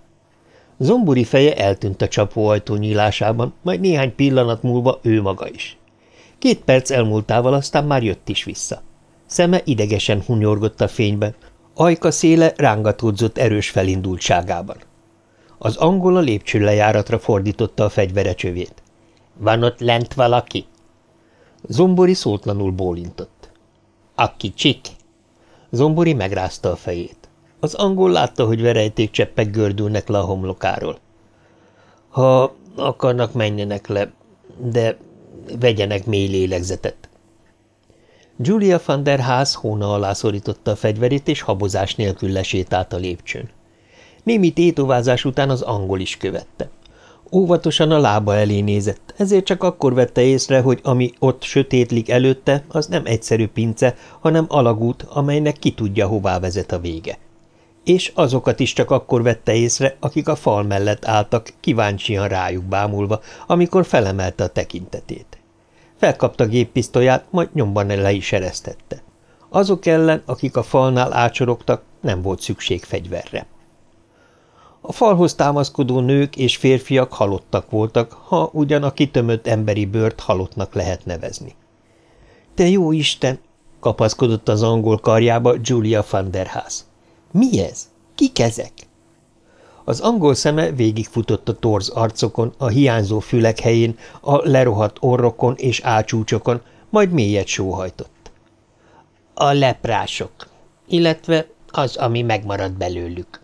Zombori feje eltűnt a csapóajtó nyílásában, majd néhány pillanat múlva ő maga is. Két perc elmúltával aztán már jött is vissza. Szeme idegesen hunyorgott a fényben, ajka széle rángatódzott erős felindultságában. Az angol a lépcső lejáratra fordította a fegyvere csövét. – Van ott lent valaki? Zombori szótlanul bólintott. A kicsik? Zombori megrázta a fejét. Az angol látta, hogy verejték cseppek gördülnek le a homlokáról. Ha akarnak, menjenek le, de vegyenek mély lélegzetet. Julia van der Haas hóna alá szorította a fegyverét, és habozás nélkül lesétált a lépcsőn. Némi tétovázás után az angol is követte. Óvatosan a lába elé nézett, ezért csak akkor vette észre, hogy ami ott sötétlik előtte, az nem egyszerű pince, hanem alagút, amelynek ki tudja, hová vezet a vége. És azokat is csak akkor vette észre, akik a fal mellett álltak, kíváncsian rájuk bámulva, amikor felemelte a tekintetét. Felkapta géppisztolyát, majd nyomban le is eresztette. Azok ellen, akik a falnál ácsorogtak, nem volt szükség fegyverre. A falhoz támaszkodó nők és férfiak halottak voltak, ha ugyan a kitömött emberi bőrt halottnak lehet nevezni. – Te jó Isten! – kapaszkodott az angol karjába Julia van der Haas. – Mi ez? Kik ezek? Az angol szeme végigfutott a torz arcokon, a hiányzó fülek helyén, a lerohadt orrokon és álcsúcsokon, majd mélyet sóhajtott. – A leprások, illetve az, ami megmarad belőlük. –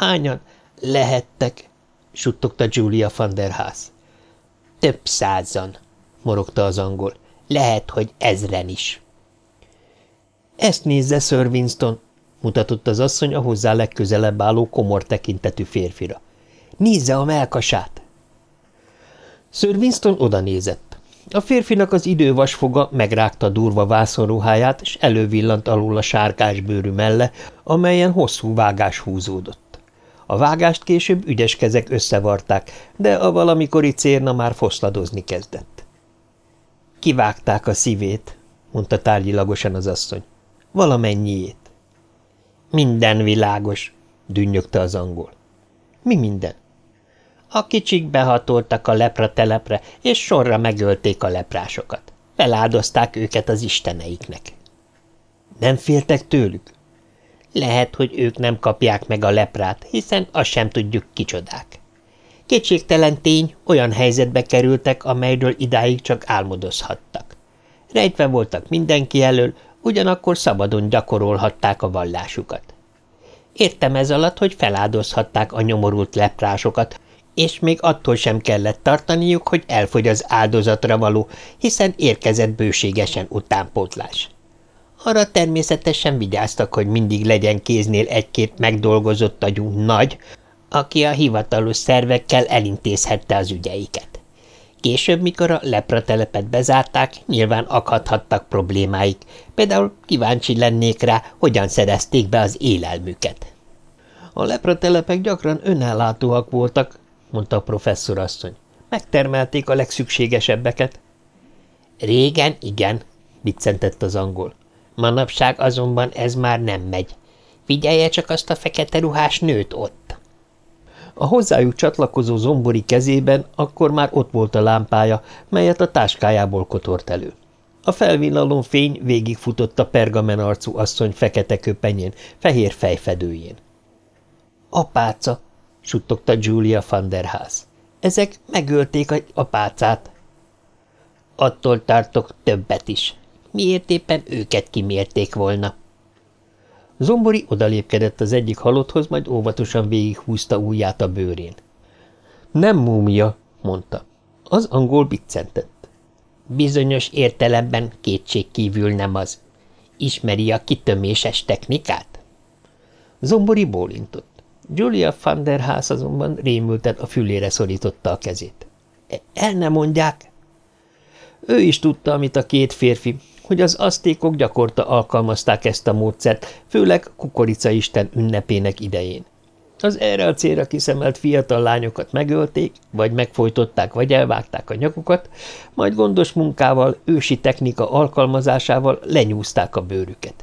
Hányan lehettek? – suttogta Julia van der Haas. – Több százan – morogta az angol. – Lehet, hogy ezren is. – Ezt nézze, Sir Winston – mutatott az asszony a hozzá legközelebb álló komor tekintetű férfira. – Nézze a melkasát! Sir Winston oda nézett. A férfinak az idővasfoga megrágta durva vászonruháját, és elővillant alul a sárkás bőrű melle, amelyen hosszú vágás húzódott. A vágást később ügyes kezek összevarták, de a valamikori cérna már foszladozni kezdett. Kivágták a szívét, mondta tárgyilagosan az asszony. Valamennyiét. Minden világos, dünnyögte az angol. Mi minden? A kicsik behatoltak a lepra telepre, és sorra megölték a leprásokat. Feláldozták őket az isteneiknek. Nem féltek tőlük? Lehet, hogy ők nem kapják meg a leprát, hiszen azt sem tudjuk kicsodák. Kétségtelen tény, olyan helyzetbe kerültek, amelyről idáig csak álmodozhattak. Rejtve voltak mindenki elől, ugyanakkor szabadon gyakorolhatták a vallásukat. Értem ez alatt, hogy feláldozhatták a nyomorult leprásokat, és még attól sem kellett tartaniuk, hogy elfogy az áldozatra való, hiszen érkezett bőségesen utánpótlás. Arra természetesen vigyáztak, hogy mindig legyen kéznél egy-két megdolgozott agyú nagy, aki a hivatalos szervekkel elintézhette az ügyeiket. Később, mikor a lepratelepet bezárták, nyilván akadhattak problémáik, például kíváncsi lennék rá, hogyan szerezték be az élelmüket. A lepratelepek gyakran önellátóak voltak, mondta a professzorasszony. Megtermelték a legszükségesebbeket. Régen igen, viccentett az angol. Manapság azonban ez már nem megy. Figyelje csak azt a fekete ruhás nőt ott. A hozzájuk csatlakozó zombori kezében akkor már ott volt a lámpája, melyet a táskájából kotort elő. A felvillalón fény végigfutott a pergamen arcú asszony fekete köpenyén, fehér fejfedőjén. – Apáca! Suttogta Julia van der Haas. Ezek megölték a apácát. Attól tartok többet is. Miért éppen őket kimérték volna? Zombori odalépkedett az egyik halotthoz, majd óvatosan végighúzta ujját a bőrén. Nem múmia, mondta. Az angol biccentett. Bizonyos értelemben kétség kívül nem az. Ismeri a kitöméses technikát? Zombori bólintott. Julia van der Haas azonban rémülten a fülére szorította a kezét. El nem mondják? Ő is tudta, amit a két férfi, hogy az asztékok gyakorta alkalmazták ezt a módszert, főleg kukoricaisten ünnepének idején. Az erre a célra kiszemelt fiatal lányokat megölték, vagy megfojtották, vagy elvágták a nyakukat, majd gondos munkával, ősi technika alkalmazásával lenyúzták a bőrüket.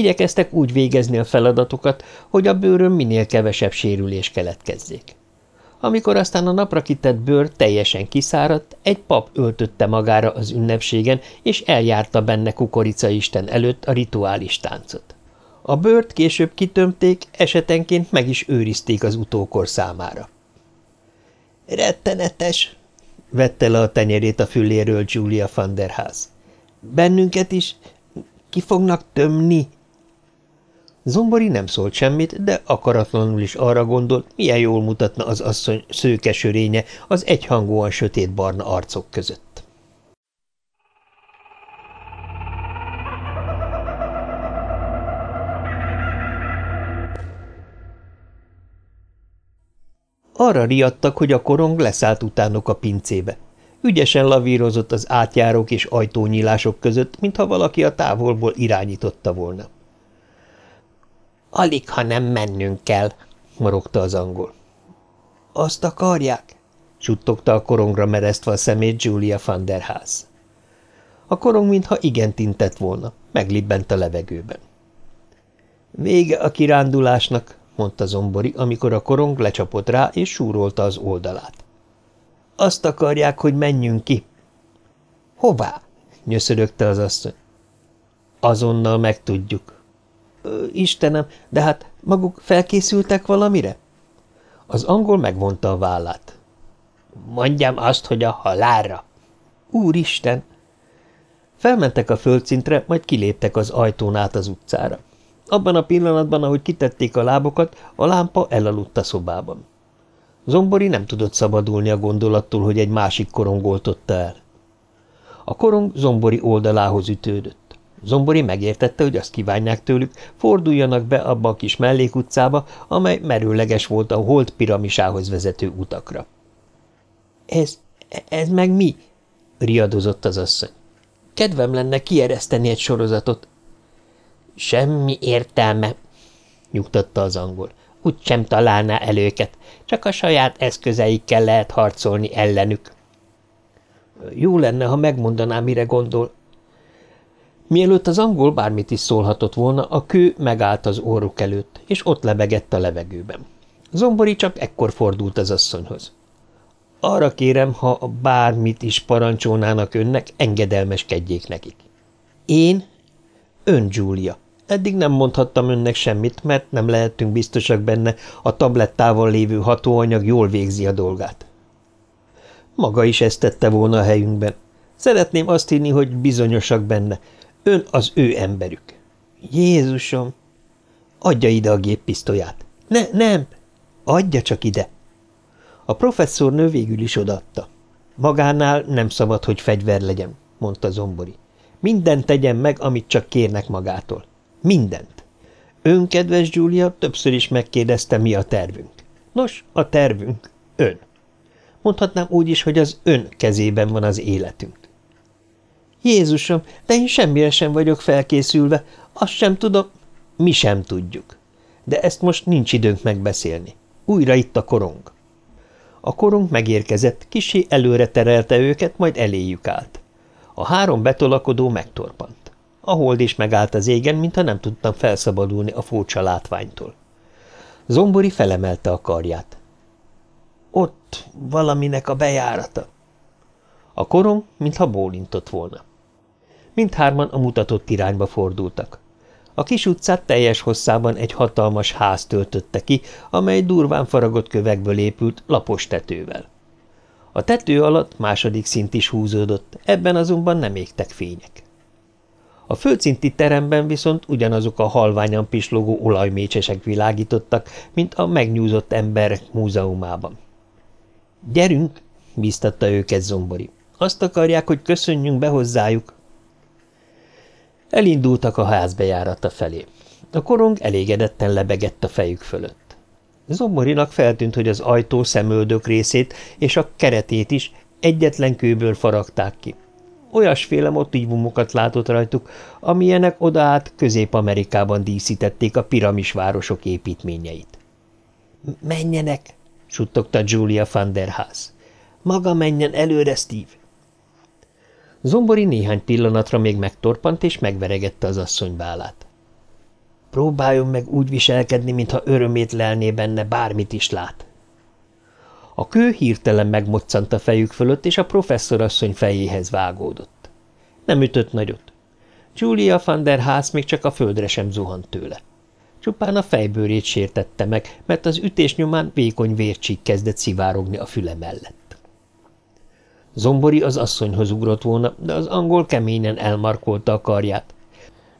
Igyekeztek úgy végezni a feladatokat, hogy a bőrön minél kevesebb sérülés keletkezzék. Amikor aztán a napra kitett bőr teljesen kiszáradt, egy pap öltötte magára az ünnepségen, és eljárta benne kukoricaisten előtt a rituális táncot. A bőrt később kitömték, esetenként meg is őrizték az utókor számára. – Rettenetes! – vette le a tenyerét a füléről Julia van der Haas. – Bennünket is ki fognak tömni? Zombori nem szólt semmit, de akaratlanul is arra gondolt, milyen jól mutatna az asszony szőke az egyhangúan sötét-barna arcok között. Arra riadtak, hogy a korong leszállt utánok a pincébe. Ügyesen lavírozott az átjárók és ajtónyílások között, mintha valaki a távolból irányította volna. – Alig, ha nem mennünk kell, morogta az angol. Azt akarják? suttogta a korongra meresztve a szemét Julia van der Haas. A korong mintha igen tintett volna, meglibbent a levegőben. Vége a kirándulásnak, mondta Zombori, amikor a korong lecsapott rá és súrolta az oldalát. Azt akarják, hogy menjünk ki. Hová? nyöszörögte az asszony. Azonnal megtudjuk, Istenem, de hát maguk felkészültek valamire? Az angol megvonta a vállát. Mondjam azt, hogy a halálra. Úristen! Felmentek a földszintre, majd kiléptek az ajtón át az utcára. Abban a pillanatban, ahogy kitették a lábokat, a lámpa elaludt a szobában. Zombori nem tudott szabadulni a gondolattól, hogy egy másik korong oltotta el. A korong Zombori oldalához ütődött. Zombori megértette, hogy azt kívánják tőlük, forduljanak be abba a kis mellékutcába, amely merőleges volt a hold piramisához vezető utakra. – Ez, ez meg mi? – riadozott az asszony. – Kedvem lenne kiereszteni egy sorozatot. – Semmi értelme – nyugtatta az angol. – Úgy sem találná el őket, csak a saját eszközeikkel lehet harcolni ellenük. – Jó lenne, ha megmondaná, mire gondol – Mielőtt az angol bármit is szólhatott volna, a kő megállt az orruk előtt, és ott lebegett a levegőben. Zombori csak ekkor fordult az asszonyhoz. Arra kérem, ha bármit is parancsolnának önnek, engedelmeskedjék nekik. Én? Ön, Julia. Eddig nem mondhattam önnek semmit, mert nem lehetünk biztosak benne, a tablettával lévő hatóanyag jól végzi a dolgát. Maga is ezt tette volna a helyünkben. Szeretném azt hinni, hogy bizonyosak benne, Ön az ő emberük. Jézusom! Adja ide a géppisztolyát. Ne, nem! Adja csak ide! A professzor nő végül is odatta. Magánál nem szabad, hogy fegyver legyen, mondta Zombori. Mindent tegyen meg, amit csak kérnek magától. Mindent. Ön, kedves Julia, többször is megkérdezte, mi a tervünk. Nos, a tervünk ön. Mondhatnám úgy is, hogy az ön kezében van az életünk. Jézusom, de én semmire sem vagyok felkészülve, azt sem tudom. Mi sem tudjuk. De ezt most nincs időnk megbeszélni. Újra itt a korong. A korong megérkezett, kisé előre terelte őket, majd eléjük állt. A három betolakodó megtorpant. A hold is megállt az égen, mintha nem tudtam felszabadulni a furcsa látványtól. Zombori felemelte a karját. Ott valaminek a bejárata. A korong, mintha bólintott volna. Mindhárman a mutatott irányba fordultak. A kis utcát teljes hosszában egy hatalmas ház töltötte ki, amely durván faragott kövekből épült, lapos tetővel. A tető alatt második szint is húzódott, ebben azonban nem égtek fények. A földszinti teremben viszont ugyanazok a halványan pislogó olajmécsesek világítottak, mint a megnyúzott emberek múzeumában. – Gyerünk! – bíztatta őket Zombori. – Azt akarják, hogy köszönjünk be hozzájuk. Elindultak a házbejárata felé. A korong elégedetten lebegett a fejük fölött. Zomborinak feltűnt, hogy az ajtó szemöldök részét és a keretét is egyetlen kőből faragták ki. Olyasféle motívumokat látott rajtuk, amilyenek oda át Közép-Amerikában díszítették a piramisvárosok építményeit. – Menjenek! – suttogta Julia van der Haas. – Maga menjen előre, Steve! Zombori néhány pillanatra még megtorpant, és megveregette az asszony bálát. Próbáljon meg úgy viselkedni, mintha örömét lelné benne, bármit is lát. A kő hirtelen megmoccant a fejük fölött, és a professzorasszony fejéhez vágódott. Nem ütött nagyot. Julia van der Haas még csak a földre sem zuhant tőle. Csupán a fejbőrét sértette meg, mert az ütés nyomán vékony vércsík kezdett szivárogni a füle mellett. Zombori az asszonyhoz ugrott volna, de az angol keményen elmarkolta a karját.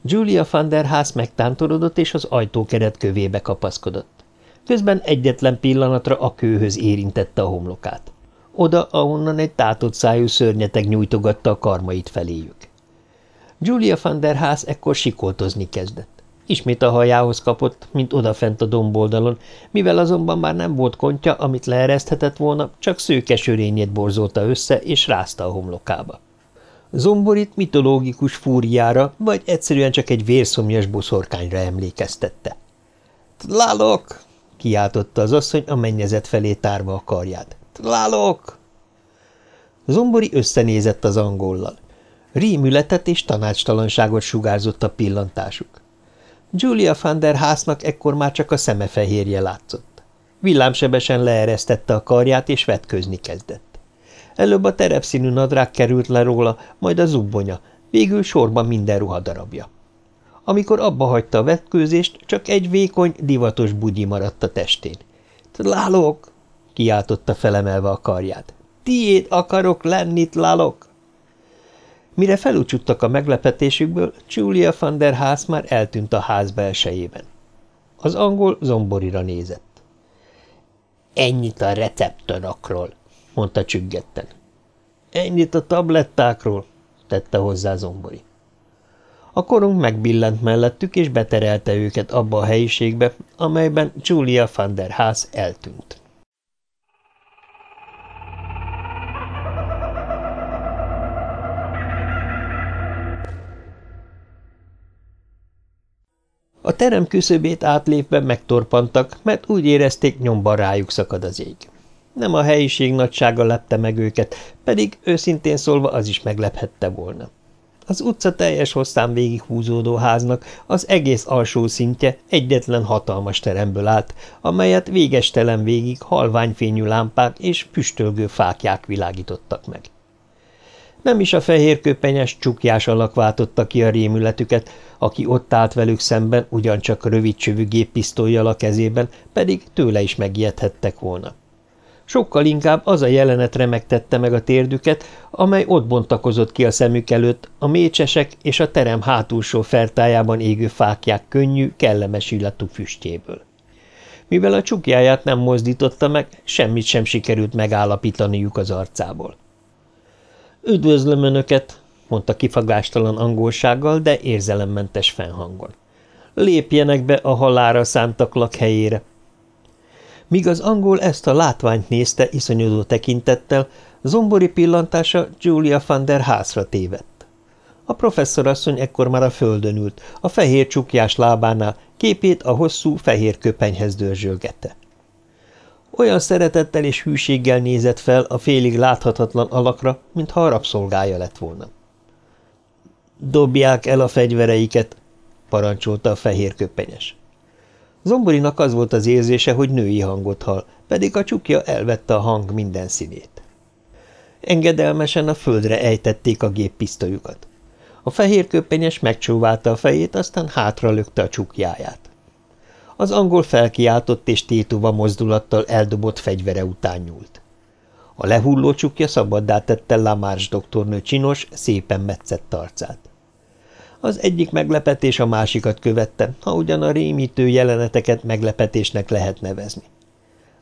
Julia van der Haas megtántorodott, és az ajtókeret kövébe kapaszkodott. Közben egyetlen pillanatra a kőhöz érintette a homlokát. Oda, ahonnan egy tátott szájú szörnyeteg nyújtogatta a karmait feléjük. Julia van der Haas ekkor sikoltozni kezdett. Ismét a hajához kapott, mint odafent a domboldalon, mivel azonban már nem volt kontja, amit leereszthetett volna, csak szőke sörényét borzolta össze, és rázta a homlokába. Zomborit mitológikus fúriára, vagy egyszerűen csak egy vérszomjas boszorkányra emlékeztette. – Tlálok! – kiáltotta az asszony a mennyezet felé tárva a karját. – Tlálok! Zombori összenézett az angollal. Rímületet és tanácstalanságot sugárzott a pillantásuk. Julia van der Haasnak ekkor már csak a szeme fehérje látszott. Villámsebesen leeresztette a karját, és vetközni kezdett. Előbb a terepszínű nadrág került le róla, majd a zubbonya, végül sorban minden ruhadarabja. Amikor abba hagyta a vetkőzést, csak egy vékony, divatos bugyi maradt a testén. – Tlálok! – kiáltotta felemelve a karját. – Tiéd akarok lenni, tlálok! Mire felúcsuttak a meglepetésükből, Julia van der Haas már eltűnt a ház belsejében. Az angol zomborira nézett. – Ennyit a receptorokról, mondta csüggetten. – Ennyit a tablettákról, tette hozzá zombori. A korong megbillent mellettük, és beterelte őket abba a helyiségbe, amelyben Julia van der Haas eltűnt. A terem küszöbét átlépve megtorpantak, mert úgy érezték, nyomban rájuk szakad az ég. Nem a helyiség nagysága lepte meg őket, pedig őszintén szólva az is meglephette volna. Az utca teljes hosszán végig húzódó háznak az egész alsó szintje egyetlen hatalmas teremből állt, amelyet végestelen végig halványfényű lámpák és püstölgő fákják világítottak meg. Nem is a fehérköpenyes csukjás alak váltotta ki a rémületüket, aki ott állt velük szemben, ugyancsak rövidcsövű géppisztolyjal a kezében, pedig tőle is megijedhettek volna. Sokkal inkább az a jelenet remegtette meg a térdüket, amely ott bontakozott ki a szemük előtt, a mécsesek és a terem hátulsó fertájában égő fákják könnyű, kellemes illatú füstjéből. Mivel a csukjáját nem mozdította meg, semmit sem sikerült megállapítaniuk az arcából. – Üdvözlöm Önöket! – mondta kifagástalan angolsággal, de érzelemmentes fennhangon. – Lépjenek be a halára szántak lakhelyére! Míg az angol ezt a látványt nézte iszonyodó tekintettel, zombori pillantása Julia van der Haasra tévedt. A professzorasszony ekkor már a földön ült, a fehér csukjás lábánál, képét a hosszú, fehér köpenyhez dörzsölgette. Olyan szeretettel és hűséggel nézett fel a félig láthatatlan alakra, mintha a rabszolgája lett volna. – Dobják el a fegyvereiket! – parancsolta a fehér köpenyes. Zomborinak az volt az érzése, hogy női hangot hall, pedig a csukja elvette a hang minden színét. Engedelmesen a földre ejtették a géppisztolyukat. A fehér köpenyes megcsóválta a fejét, aztán hátra lökte a csukjáját. Az angol felkiáltott és tétova mozdulattal eldobott fegyvere után nyúlt. A lehulló csukja szabaddá tette Lamárs doktornő csinos, szépen metszett arcát. Az egyik meglepetés a másikat követte, ha ugyan a rémítő jeleneteket meglepetésnek lehet nevezni.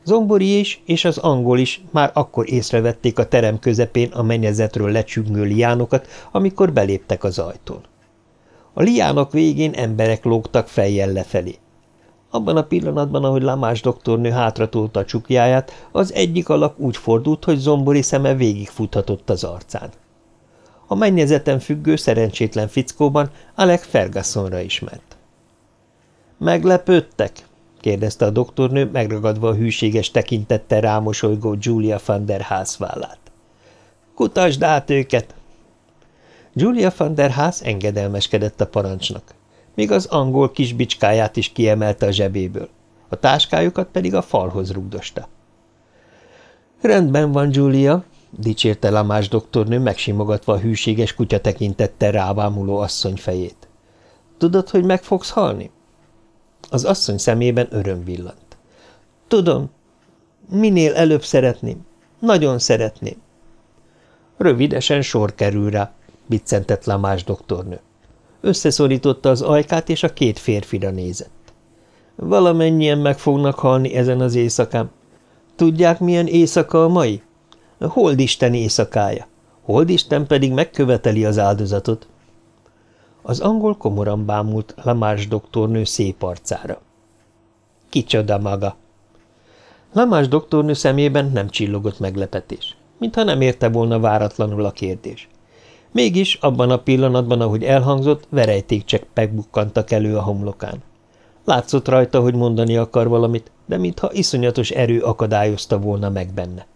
Zombori is és az angol is már akkor észrevették a terem közepén a mennyezetről lecsüngő liánokat, amikor beléptek az ajtón. A liánok végén emberek lógtak fejjel lefelé. Abban a pillanatban, ahogy Lamás doktornő hátratolta a csukjáját, az egyik alak úgy fordult, hogy zombori szeme végigfuthatott az arcán. A mennyezeten függő szerencsétlen fickóban Alec Fergusonra ismert. – Meglepődtek? – kérdezte a doktornő, megragadva a hűséges tekintettel rámosolygó Julia van der Haas vállát. – Kutasd át őket! Julia van der Haas engedelmeskedett a parancsnak, míg az angol kis bicskáját is kiemelte a zsebéből, a táskájukat pedig a falhoz rugdosta. – Rendben van, Julia dicsérte Lamás doktornő, megsimogatva a hűséges kutya tekintettel rávámuló asszony fejét. Tudod, hogy meg fogsz halni? Az asszony szemében öröm villant. Tudom. Minél előbb szeretném. Nagyon szeretném. Rövidesen sor kerül rá, biccentett Lamás doktornő. Összeszorította az ajkát, és a két férfira nézett. Valamennyien meg fognak halni ezen az éjszakán. Tudják, milyen éjszaka a mai? Holdisten éjszakája. Holdisten pedig megköveteli az áldozatot. Az angol komoran bámult Lamás doktornő szép arcára. Kicsoda maga? Lamás doktornő szemében nem csillogott meglepetés, mintha nem érte volna váratlanul a kérdés. Mégis abban a pillanatban, ahogy elhangzott, verejtékcseppek bukkantak elő a homlokán. Látszott rajta, hogy mondani akar valamit, de mintha iszonyatos erő akadályozta volna meg benne.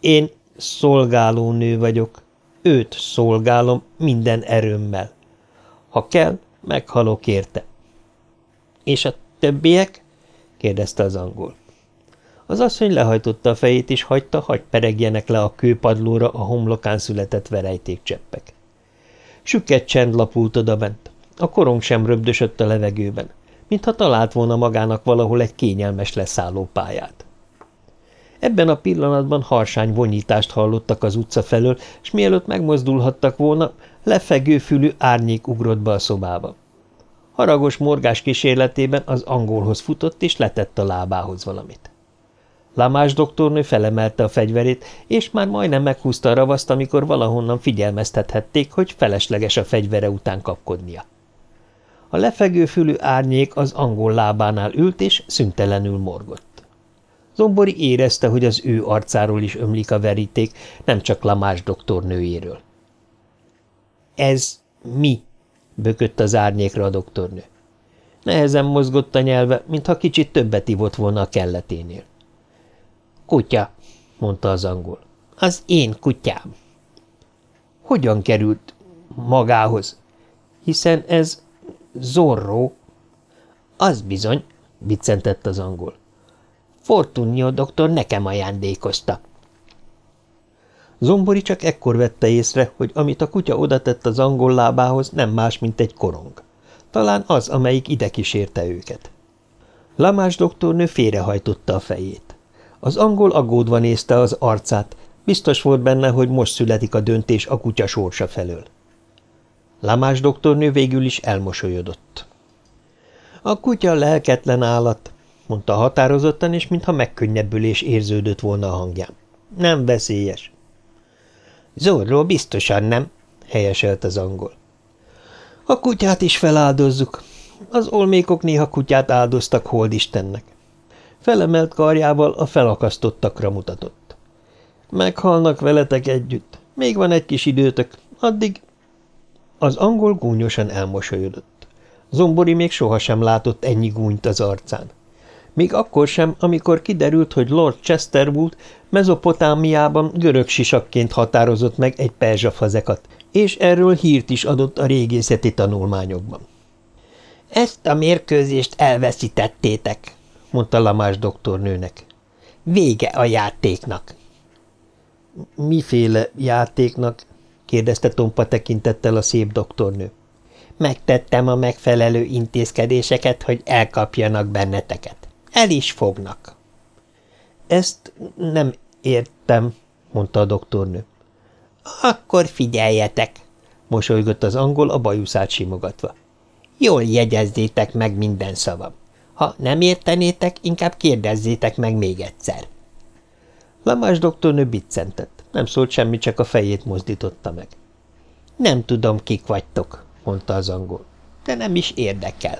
Én szolgálónő vagyok. Őt szolgálom minden erőmmel. Ha kell, meghalok érte. És a többiek? kérdezte az angol. Az asszony lehajtotta a fejét, és hagyta, hagy peregjenek le a kőpadlóra a homlokán született verejtékcseppek. Süket csend lapult odabent. A korong sem röbdösött a levegőben, mintha talált volna magának valahol egy kényelmes leszálló pályát. Ebben a pillanatban harsány vonyítást hallottak az utca felől, és mielőtt megmozdulhattak volna, lefegő fülű árnyék ugrott be a szobába. Haragos morgás kísérletében az angolhoz futott, és letett a lábához valamit. Lamás doktornő felemelte a fegyverét, és már majdnem meghúzta a ravaszt, amikor valahonnan figyelmeztethették, hogy felesleges a fegyvere után kapkodnia. A lefegő fülű árnyék az angol lábánál ült, és szüntelenül morgott. Zombori érezte, hogy az ő arcáról is ömlik a veríték, nem csak Lamás doktornőjéről. – Ez mi? – bökött az árnyékra a doktornő. Nehezen mozgott a nyelve, mintha kicsit többet ivott volna a kelleténél. – Kutya – mondta az angol. – Az én kutyám. – Hogyan került magához? Hiszen ez Zorro. – Az bizony – viccentett az angol. Fortunio doktor nekem ajándékozta. Zombori csak ekkor vette észre, hogy amit a kutya odatett az angol lábához, nem más, mint egy korong. Talán az, amelyik ide kísérte őket. Lamás doktornő félrehajtotta a fejét. Az angol aggódva nézte az arcát, biztos volt benne, hogy most születik a döntés a kutya sorsa felől. Lamás doktornő végül is elmosolyodott. A kutya lelketlen állat, mondta határozottan, és mintha megkönnyebbülés érződött volna a hangján. Nem veszélyes. Zorro biztosan nem, helyeselt az angol. A kutyát is feláldozzuk. Az olmékok néha kutyát áldoztak holdistennek. Felemelt karjával a felakasztottakra mutatott. Meghalnak veletek együtt. Még van egy kis időtök. Addig... Az angol gúnyosan elmosolyodott. Zombori még sohasem látott ennyi gúnyt az arcán. Még akkor sem, amikor kiderült, hogy Lord Chesterwood Mezopotámiában görög sisakként határozott meg egy perzsafazekat, és erről hírt is adott a régészeti tanulmányokban. – Ezt a mérkőzést elveszítettétek, mondta Lamás doktornőnek. Vége a játéknak. – Miféle játéknak? kérdezte Tompa tekintettel a szép doktornő. Megtettem a megfelelő intézkedéseket, hogy elkapjanak benneteket. El is fognak. Ezt nem értem, mondta a doktornő. Akkor figyeljetek, mosolygott az angol a bajuszát simogatva. Jól jegyezzétek meg minden szavam. Ha nem értenétek, inkább kérdezzétek meg még egyszer. Lamás doktornő biccentett. Nem szólt semmi, csak a fejét mozdította meg. Nem tudom, kik vagytok, mondta az angol, de nem is érdekel.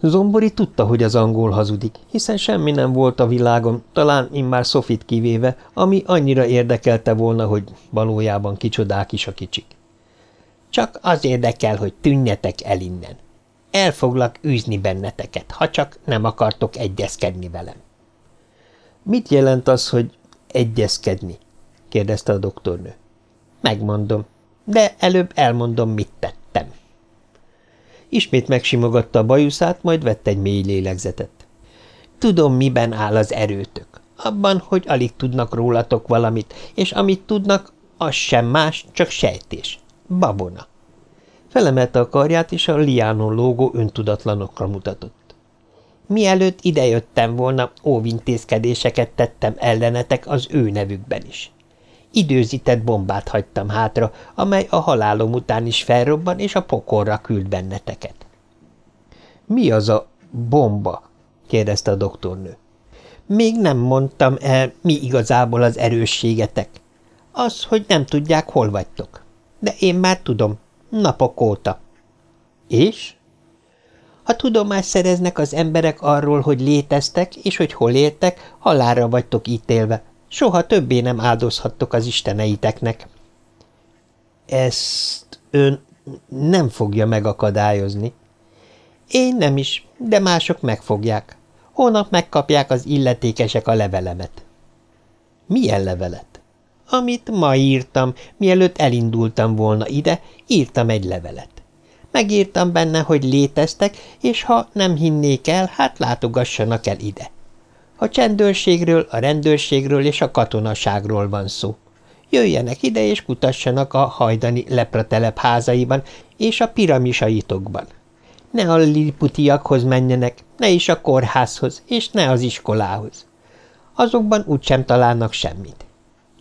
Zombori tudta, hogy az angol hazudik, hiszen semmi nem volt a világon, talán immár Sofit kivéve, ami annyira érdekelte volna, hogy valójában kicsodák is a kicsik. Csak az érdekel, hogy tűnjetek el innen. El foglak űzni benneteket, ha csak nem akartok egyezkedni velem. Mit jelent az, hogy egyezkedni? kérdezte a doktornő. Megmondom, de előbb elmondom, mit tett. Ismét megsimogatta a bajuszát, majd vett egy mély lélegzetet. Tudom, miben áll az erőtök. Abban, hogy alig tudnak rólatok valamit, és amit tudnak, az sem más, csak sejtés. Babona. Felemelte a karját, és a liánon lógó öntudatlanokra mutatott. Mielőtt idejöttem volna, óvintézkedéseket tettem ellenetek az ő nevükben is. Időzített bombát hagytam hátra, amely a halálom után is felrobban, és a pokorra küld benneteket. – Mi az a bomba? – kérdezte a doktornő. – Még nem mondtam el, mi igazából az erősségetek. Az, hogy nem tudják, hol vagytok. De én már tudom, napok óta. – És? – Ha tudomást szereznek az emberek arról, hogy léteztek, és hogy hol éltek, halálra vagytok ítélve, Soha többé nem áldozhattok az isteneiteknek. Ezt ön nem fogja megakadályozni. Én nem is, de mások megfogják. Holnap megkapják az illetékesek a levelemet. Milyen levelet? Amit ma írtam, mielőtt elindultam volna ide, írtam egy levelet. Megírtam benne, hogy léteztek, és ha nem hinnék el, hát látogassanak el ide. A csendőrségről, a rendőrségről és a katonaságról van szó. Jöjjenek ide és kutassanak a hajdani lepratelep házaiban és a piramisaitokban. Ne a liliputiakhoz menjenek, ne is a kórházhoz, és ne az iskolához. Azokban úgysem találnak semmit.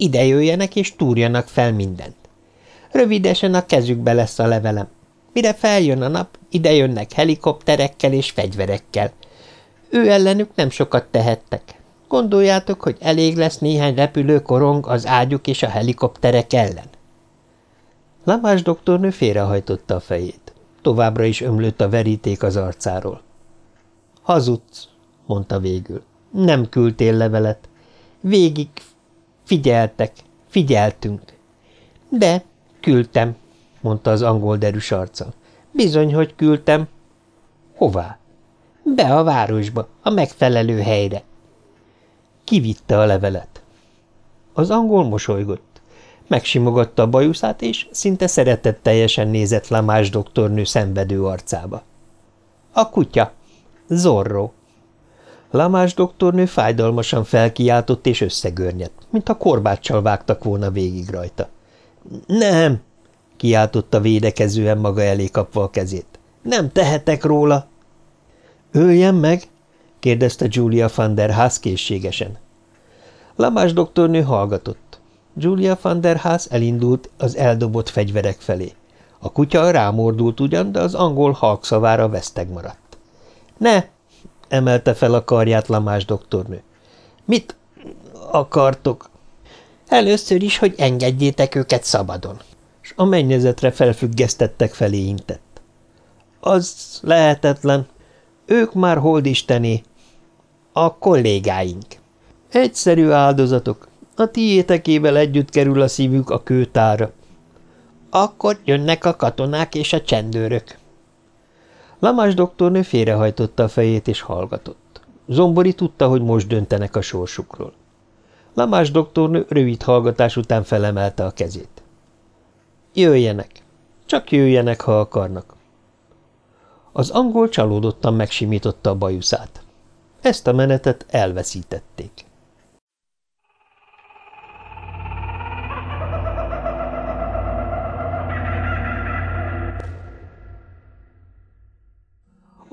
Ide jöjjenek és túrjanak fel mindent. Rövidesen a kezükbe lesz a levelem. Mire feljön a nap, ide jönnek helikopterekkel és fegyverekkel. Ő ellenük nem sokat tehettek. Gondoljátok, hogy elég lesz néhány repülő korong az ágyuk és a helikopterek ellen? Lamás doktornő félrehajtotta a fejét. Továbbra is ömlött a veríték az arcáról. Hazudsz, mondta végül. Nem küldtél levelet. Végig figyeltek, figyeltünk. De küldtem, mondta az angol derűs arccal. Bizony, hogy küldtem. Hová? Be a városba, a megfelelő helyre. Kivitte a levelet. Az angol mosolygott. Megsimogatta a bajuszát, és szinte szeretetteljesen nézett Lamás doktornő szenvedő arcába. A kutya. Zorro. Lamás doktornő fájdalmasan felkiáltott és összegörnyedt, mintha korbáccsal vágtak volna végig rajta. – Nem! – kiáltotta védekezően maga elé kapva a kezét. – Nem tehetek róla! – Öljen meg! – kérdezte Julia van der Haas készségesen. Lamás doktornő hallgatott. Julia van der Haas elindult az eldobott fegyverek felé. A kutya rámordult ugyan, de az angol halkszavára veszteg maradt. – Ne! Emelte fel a karját Lamás doktornő. Mit akartok? Először is, hogy engedjétek őket szabadon. És a mennyezetre felfüggesztettek felé intett. Az lehetetlen. Ők már holdistené. A kollégáink. Egyszerű áldozatok. A tiétekével együtt kerül a szívük a kőtára. Akkor jönnek a katonák és a csendőrök. Lamás doktornő félrehajtotta a fejét és hallgatott. Zombori tudta, hogy most döntenek a sorsukról. Lamás doktornő rövid hallgatás után felemelte a kezét. Jöjjenek. Csak jöjjenek, ha akarnak. Az angol csalódottan megsimította a bajuszát. Ezt a menetet elveszítették.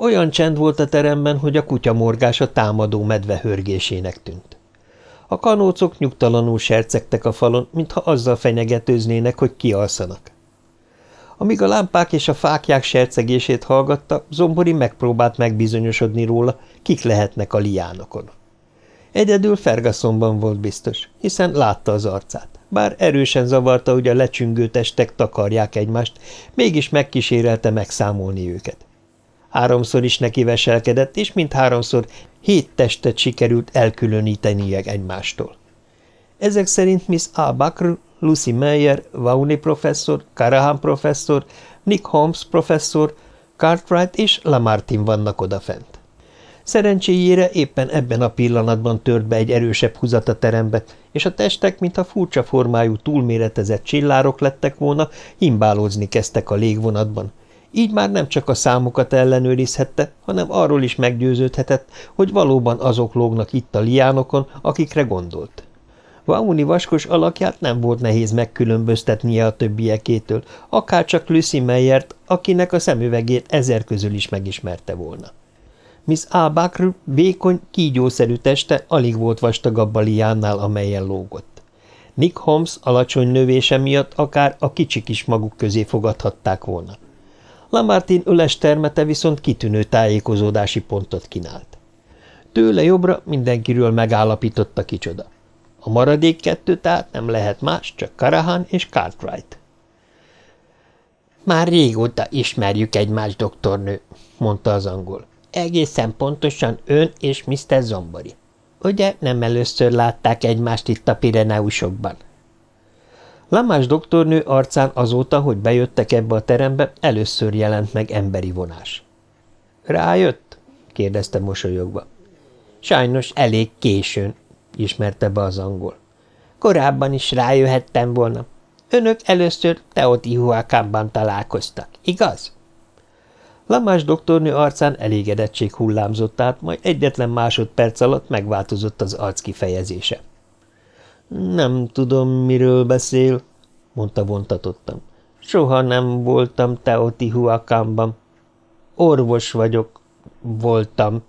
Olyan csend volt a teremben, hogy a kutya morgása támadó medve hörgésének tűnt. A kanócok nyugtalanul sercegtek a falon, mintha azzal fenyegetőznének, hogy kialszanak. Amíg a lámpák és a fákják sercegését hallgatta, Zombori megpróbált megbizonyosodni róla, kik lehetnek a liánokon. Egyedül Fergusonban volt biztos, hiszen látta az arcát. Bár erősen zavarta, hogy a lecsüngő testek takarják egymást, mégis megkísérelte megszámolni őket. Háromszor is neki veselkedett, és mint háromszor hét testet sikerült elkülönítenie egymástól. Ezek szerint Miss A. Bakr, Lucy Meyer, Vauni professzor, Karahan professzor, Nick Holmes professzor, Cartwright és Lamartin vannak odafent. Szerencséjére éppen ebben a pillanatban tört be egy erősebb húzat a terembe, és a testek, mintha furcsa formájú túlméretezett csillárok lettek volna, himbálózni kezdtek a légvonatban, így már nem csak a számokat ellenőrizhette, hanem arról is meggyőződhetett, hogy valóban azok lógnak itt a liánokon, akikre gondolt. Vauni vaskos alakját nem volt nehéz megkülönböztetnie a többiekétől, akár csak Lucy Meyert, akinek a szemüvegét ezer közül is megismerte volna. Miss A. Bakr vékony, kígyószerű teste alig volt vastagabb a liánnál, amelyen lógott. Nick Holmes alacsony növése miatt akár a kicsik is maguk közé fogadhatták volna. Lamartin öles termete viszont kitűnő tájékozódási pontot kínált. Tőle jobbra mindenkiről megállapította kicsoda. A maradék kettő tehát nem lehet más, csak Karahan és Cartwright. Már régóta ismerjük egymást, doktornő, mondta az angol. Egészen pontosan ön és Mr. Zombori. Ugye nem először látták egymást itt a Pireneusokban? Lamás doktornő arcán azóta, hogy bejöttek ebbe a terembe, először jelent meg emberi vonás. – Rájött? – kérdezte mosolyogva. – Sajnos elég későn – ismerte be az angol. – Korábban is rájöhettem volna. Önök először Teotihuacánban találkoztak, igaz? Lamás doktornő arcán elégedettség hullámzott át, majd egyetlen másodperc alatt megváltozott az arc kifejezése. Nem tudom, miről beszél, mondta vontatottan. Soha nem voltam Teotihuacanban. Orvos vagyok. Voltam.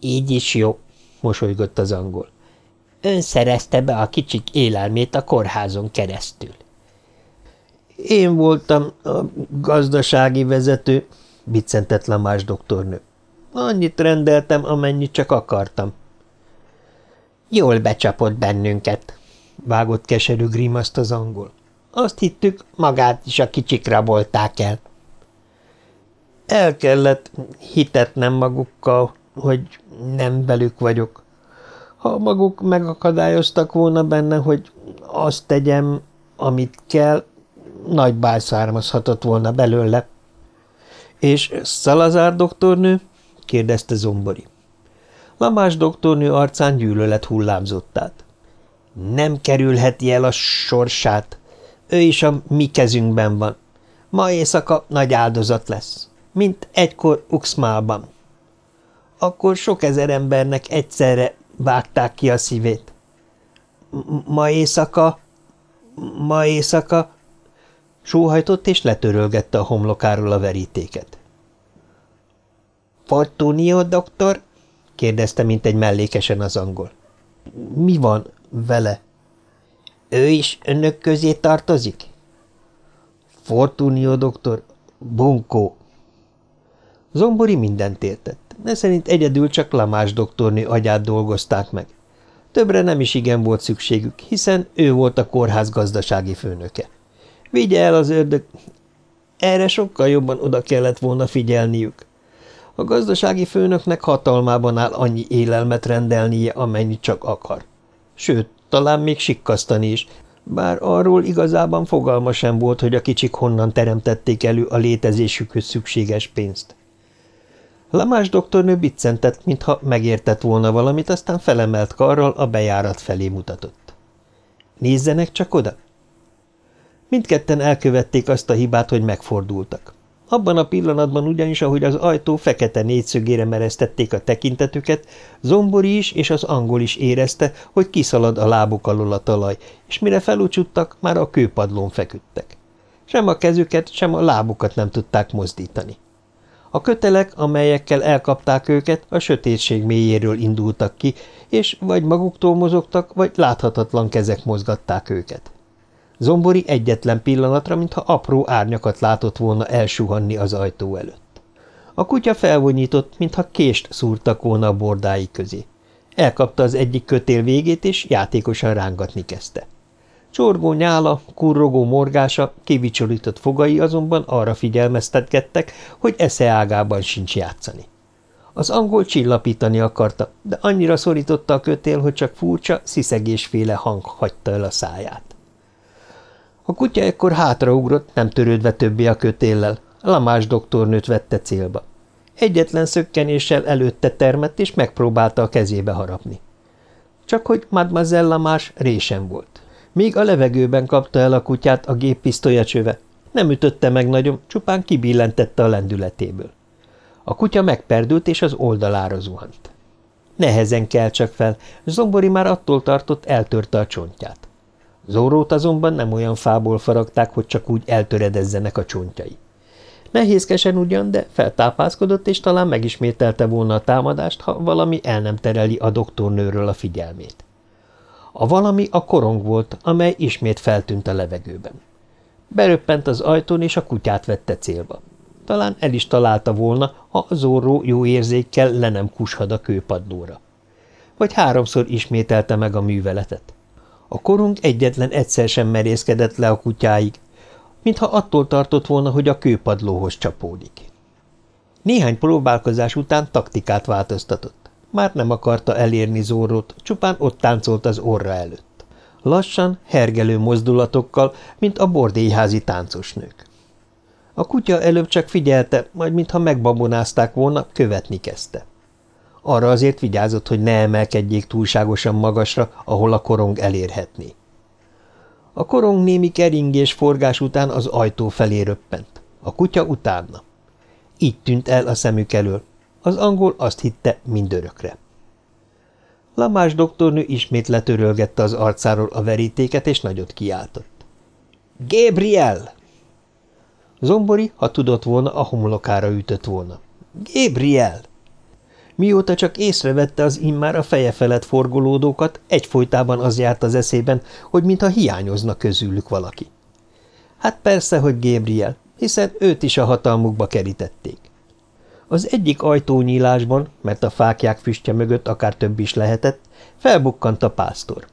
Így is jó, mosolygott az angol. Ön szerezte be a kicsik élelmét a kórházon keresztül. Én voltam a gazdasági vezető, biccentett Lamás doktornő. Annyit rendeltem, amennyit csak akartam. Jól becsapott bennünket, vágott keserű grimaszt az angol. Azt hittük, magát is a kicsik rabolták el. El kellett hitetnem magukkal, hogy nem velük vagyok. Ha maguk megakadályoztak volna benne, hogy azt tegyem, amit kell, nagy báj származhatott volna belőle. És Szalazár doktornő? kérdezte Zombori. Lamás doktornő arcán gyűlölet hullámzott át. Nem kerülheti el a sorsát. Ő is a mi kezünkben van. Ma éjszaka nagy áldozat lesz, mint egykor Uxmálban. Akkor sok ezer embernek egyszerre vágták ki a szívét. Ma éjszaka, ma éjszaka, sóhajtott és letörölgette a homlokáról a verítéket. Fortunio, doktor? Kérdezte, mint egy mellékesen az angol. Mi van vele? Ő is önök közé tartozik? Fortunio, doktor, bunkó. Zombori mindent értett, de szerint egyedül csak Lamás doktornő agyát dolgozták meg. Többre nem is igen volt szükségük, hiszen ő volt a kórház gazdasági főnöke. Vigye el az ördög! Erre sokkal jobban oda kellett volna figyelniük. A gazdasági főnöknek hatalmában áll annyi élelmet rendelnie, amennyit csak akar. Sőt, talán még sikkasztani is, bár arról igazában fogalma sem volt, hogy a kicsik honnan teremtették elő a létezésükhöz szükséges pénzt. Lamás doktornő biccentett, mintha megértett volna valamit, aztán felemelt karral a bejárat felé mutatott. – Nézzenek csak oda! Mindketten elkövették azt a hibát, hogy megfordultak. Abban a pillanatban ugyanis, ahogy az ajtó fekete négyszögére mereztették a tekintetüket, Zombori is és az angol is érezte, hogy kiszalad a lábuk alól a talaj, és mire felúcsuttak, már a kőpadlón feküdtek. Sem a kezüket, sem a lábukat nem tudták mozdítani. A kötelek, amelyekkel elkapták őket, a sötétség mélyéről indultak ki, és vagy maguktól mozogtak, vagy láthatatlan kezek mozgatták őket. Zombori egyetlen pillanatra, mintha apró árnyakat látott volna elsuhanni az ajtó előtt. A kutya felvonyított, mintha kést szúrtak volna a bordái közé. Elkapta az egyik kötél végét, és játékosan rángatni kezdte. Csorgó nyála, kurrogó morgása, kivicsorított fogai azonban arra figyelmeztetgettek, hogy esze ágában sincs játszani. Az angol csillapítani akarta, de annyira szorította a kötél, hogy csak furcsa, sziszegésféle hang hagyta el a száját. A kutya ekkor hátraugrott, nem törődve többé a kötéllel. Lamás doktornőt vette célba. Egyetlen szökkenéssel előtte termett, és megpróbálta a kezébe harapni. Csak hogy Mademoiselle Lamás résen volt. Még a levegőben kapta el a kutyát a géppisztolya csöve. Nem ütötte meg nagyon, csupán kibillentette a lendületéből. A kutya megperdült, és az oldalára zuhant. Nehezen kell csak fel, Zombori már attól tartott, eltörte a csontját. Zórót azonban nem olyan fából faragták, hogy csak úgy eltöredezzenek a csontjai. Nehézkesen ugyan, de feltápászkodott, és talán megismételte volna a támadást, ha valami el nem tereli a doktornőről a figyelmét. A valami a korong volt, amely ismét feltűnt a levegőben. Beröppent az ajtón, és a kutyát vette célba. Talán el is találta volna, ha a zorró jó érzékkel le nem kushad a kőpadlóra. Vagy háromszor ismételte meg a műveletet. A korong egyetlen egyszer sem merészkedett le a kutyáig, mintha attól tartott volna, hogy a kőpadlóhoz csapódik. Néhány próbálkozás után taktikát változtatott. Már nem akarta elérni Zorrót, csupán ott táncolt az orra előtt. Lassan, hergelő mozdulatokkal, mint a bordélyházi táncosnők. A kutya előbb csak figyelte, majd mintha megbabonázták volna, követni kezdte. Arra azért vigyázott, hogy ne emelkedjék túlságosan magasra, ahol a korong elérhetné. A korong némi keringés forgás után az ajtó felé röppent. A kutya utána. Így tűnt el a szemük elől. Az angol azt hitte mindörökre. Lamás doktornő ismét letörölgette az arcáról a verítéket, és nagyot kiáltott. – Gabriel! Zombori, ha tudott volna, a homlokára ütött volna. – Gabriel! Mióta csak észrevette az immár a feje felett forgolódókat, egyfolytában az járt az eszében, hogy mintha hiányozna közülük valaki. Hát persze, hogy Gabriel, hiszen őt is a hatalmukba kerítették. Az egyik ajtónyílásban, mert a fákják füstje mögött akár több is lehetett, felbukkant a pásztor.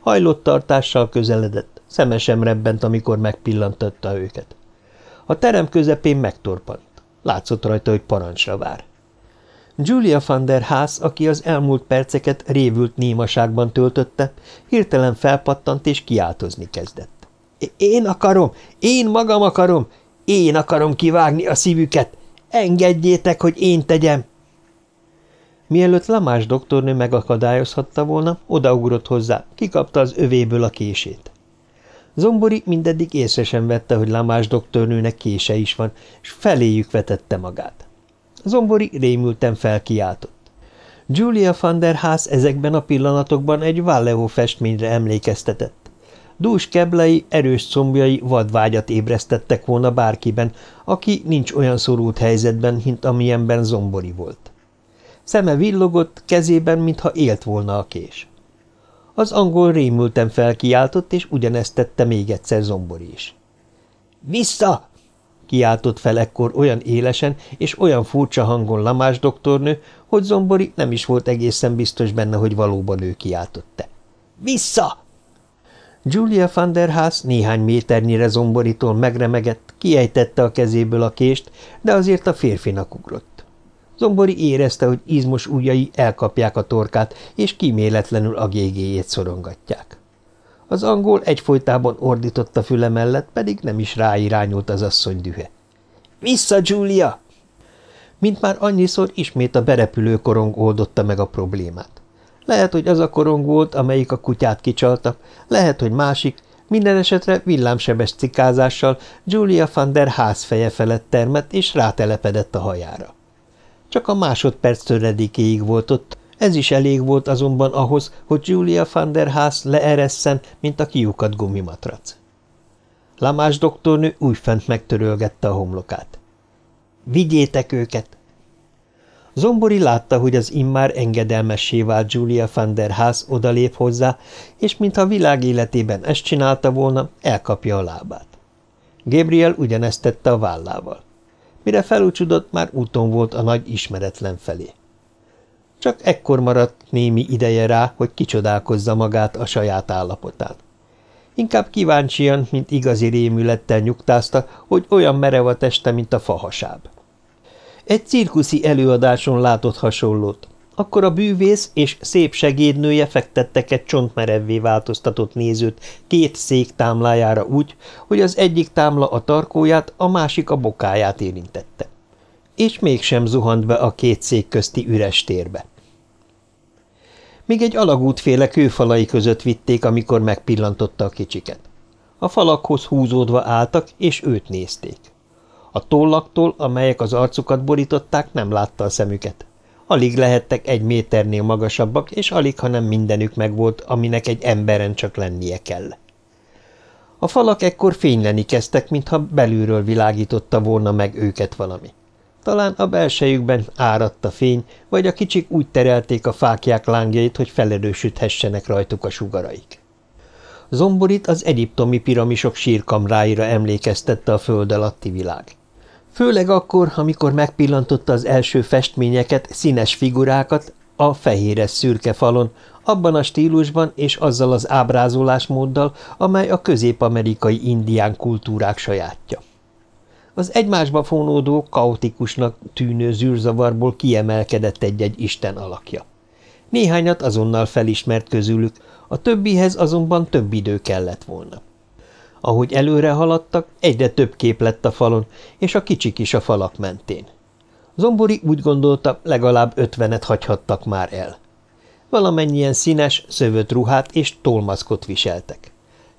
Hajlott tartással közeledett, szemesem rebbent, amikor megpillantotta őket. A terem közepén megtorpant. Látszott rajta, hogy parancsra vár. Julia van der Haas, aki az elmúlt perceket révült némaságban töltötte, hirtelen felpattant és kiáltozni kezdett. – Én akarom! Én magam akarom! Én akarom kivágni a szívüket! Engedjétek, hogy én tegyem! Mielőtt Lamás doktornő megakadályozhatta volna, odaugrott hozzá, kikapta az övéből a kését. Zombori mindeddig észre sem vette, hogy Lamás doktornőnek kése is van, és feléjük vetette magát. Zombori rémülten felkiáltott. Julia van der Haas ezekben a pillanatokban egy Vallejo festményre emlékeztetett. Dús keblei, erős combjai vadvágyat ébresztettek volna bárkiben, aki nincs olyan szorult helyzetben, mint amilyenben Zombori volt. Szeme villogott, kezében, mintha élt volna a kés. Az angol rémülten felkiáltott, és ugyanezt tette még egyszer Zombori is. – Vissza! – kiáltott fel ekkor olyan élesen és olyan furcsa hangon Lamás doktornő, hogy Zombori nem is volt egészen biztos benne, hogy valóban ő kiáltotta. – Vissza! Julia van der Haas néhány méternyire Zomboritól megremegett, kiejtette a kezéből a kést, de azért a férfinak ugrott. Zombori érezte, hogy izmos ujjai elkapják a torkát, és kíméletlenül a gégéjét szorongatják. Az angol egyfolytában ordított a füle mellett, pedig nem is ráirányult az asszony dühe. – Vissza, Julia! Mint már annyiszor ismét a berepülő korong oldotta meg a problémát. Lehet, hogy az a korong volt, amelyik a kutyát kicsalta, lehet, hogy másik, minden esetre villámsebes cikázással Julia van der Haas feje felett termett, és rátelepedett a hajára. Csak a másodperc töredékéig volt ott, ez is elég volt azonban ahhoz, hogy Julia van der Haas leeresszen, mint a kiukat gumimatrac. Lamás doktornő újfent megtörölgette a homlokát. – Vigyétek őket! Zombori látta, hogy az immár engedelmessé vált Julia van der Haas odalép hozzá, és mintha világ életében ezt csinálta volna, elkapja a lábát. Gabriel ugyanezt tette a vállával. Mire felúcsudott, már úton volt a nagy ismeretlen felé. Csak ekkor maradt némi ideje rá, hogy kicsodálkozza magát a saját állapotán. Inkább kíváncsian, mint igazi rémülettel nyugtázta, hogy olyan merev a teste, mint a fahasáb. Egy cirkuszi előadáson látott hasonlót. Akkor a bűvész és szép segédnője fektettek egy csontmerevvé változtatott nézőt két szék támlájára úgy, hogy az egyik támla a tarkóját, a másik a bokáját érintette. És mégsem zuhant be a két szék közti üres térbe. Még egy alagútféle kőfalai között vitték, amikor megpillantotta a kicsiket. A falakhoz húzódva álltak, és őt nézték. A tollaktól, amelyek az arcukat borították, nem látta a szemüket. Alig lehettek egy méternél magasabbak, és alig, ha nem mindenük megvolt, aminek egy emberen csak lennie kell. A falak ekkor fényleni kezdtek, mintha belülről világította volna meg őket valami. Talán a belsejükben áradt a fény, vagy a kicsik úgy terelték a fákják lángjait, hogy felerősödhessenek rajtuk a sugaraik. Zomborit az egyiptomi piramisok sírkamráira emlékeztette a föld alatti világ. Főleg akkor, amikor megpillantotta az első festményeket, színes figurákat a fehéres szürke falon, abban a stílusban és azzal az ábrázolásmóddal, amely a közép-amerikai indián kultúrák sajátja. Az egymásba fonódó, kaotikusnak tűnő zűrzavarból kiemelkedett egy-egy isten alakja. Néhányat azonnal felismert közülük, a többihez azonban több idő kellett volna. Ahogy előre haladtak, egyre több kép lett a falon, és a kicsik is a falak mentén. Zombori úgy gondolta, legalább ötvenet hagyhattak már el. Valamennyien színes, szövött ruhát és tolmaszkot viseltek.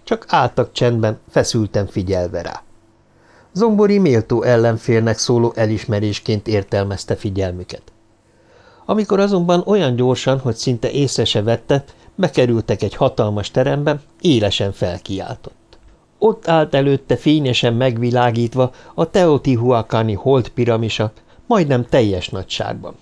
Csak álltak csendben, feszülten figyelve rá. Zombori méltó ellenfélnek szóló elismerésként értelmezte figyelmüket. Amikor azonban olyan gyorsan, hogy szinte észre se vette, bekerültek egy hatalmas terembe, élesen felkiáltott. Ott állt előtte fényesen megvilágítva a Teotihuacani hold piramisa, majdnem teljes nagyságban.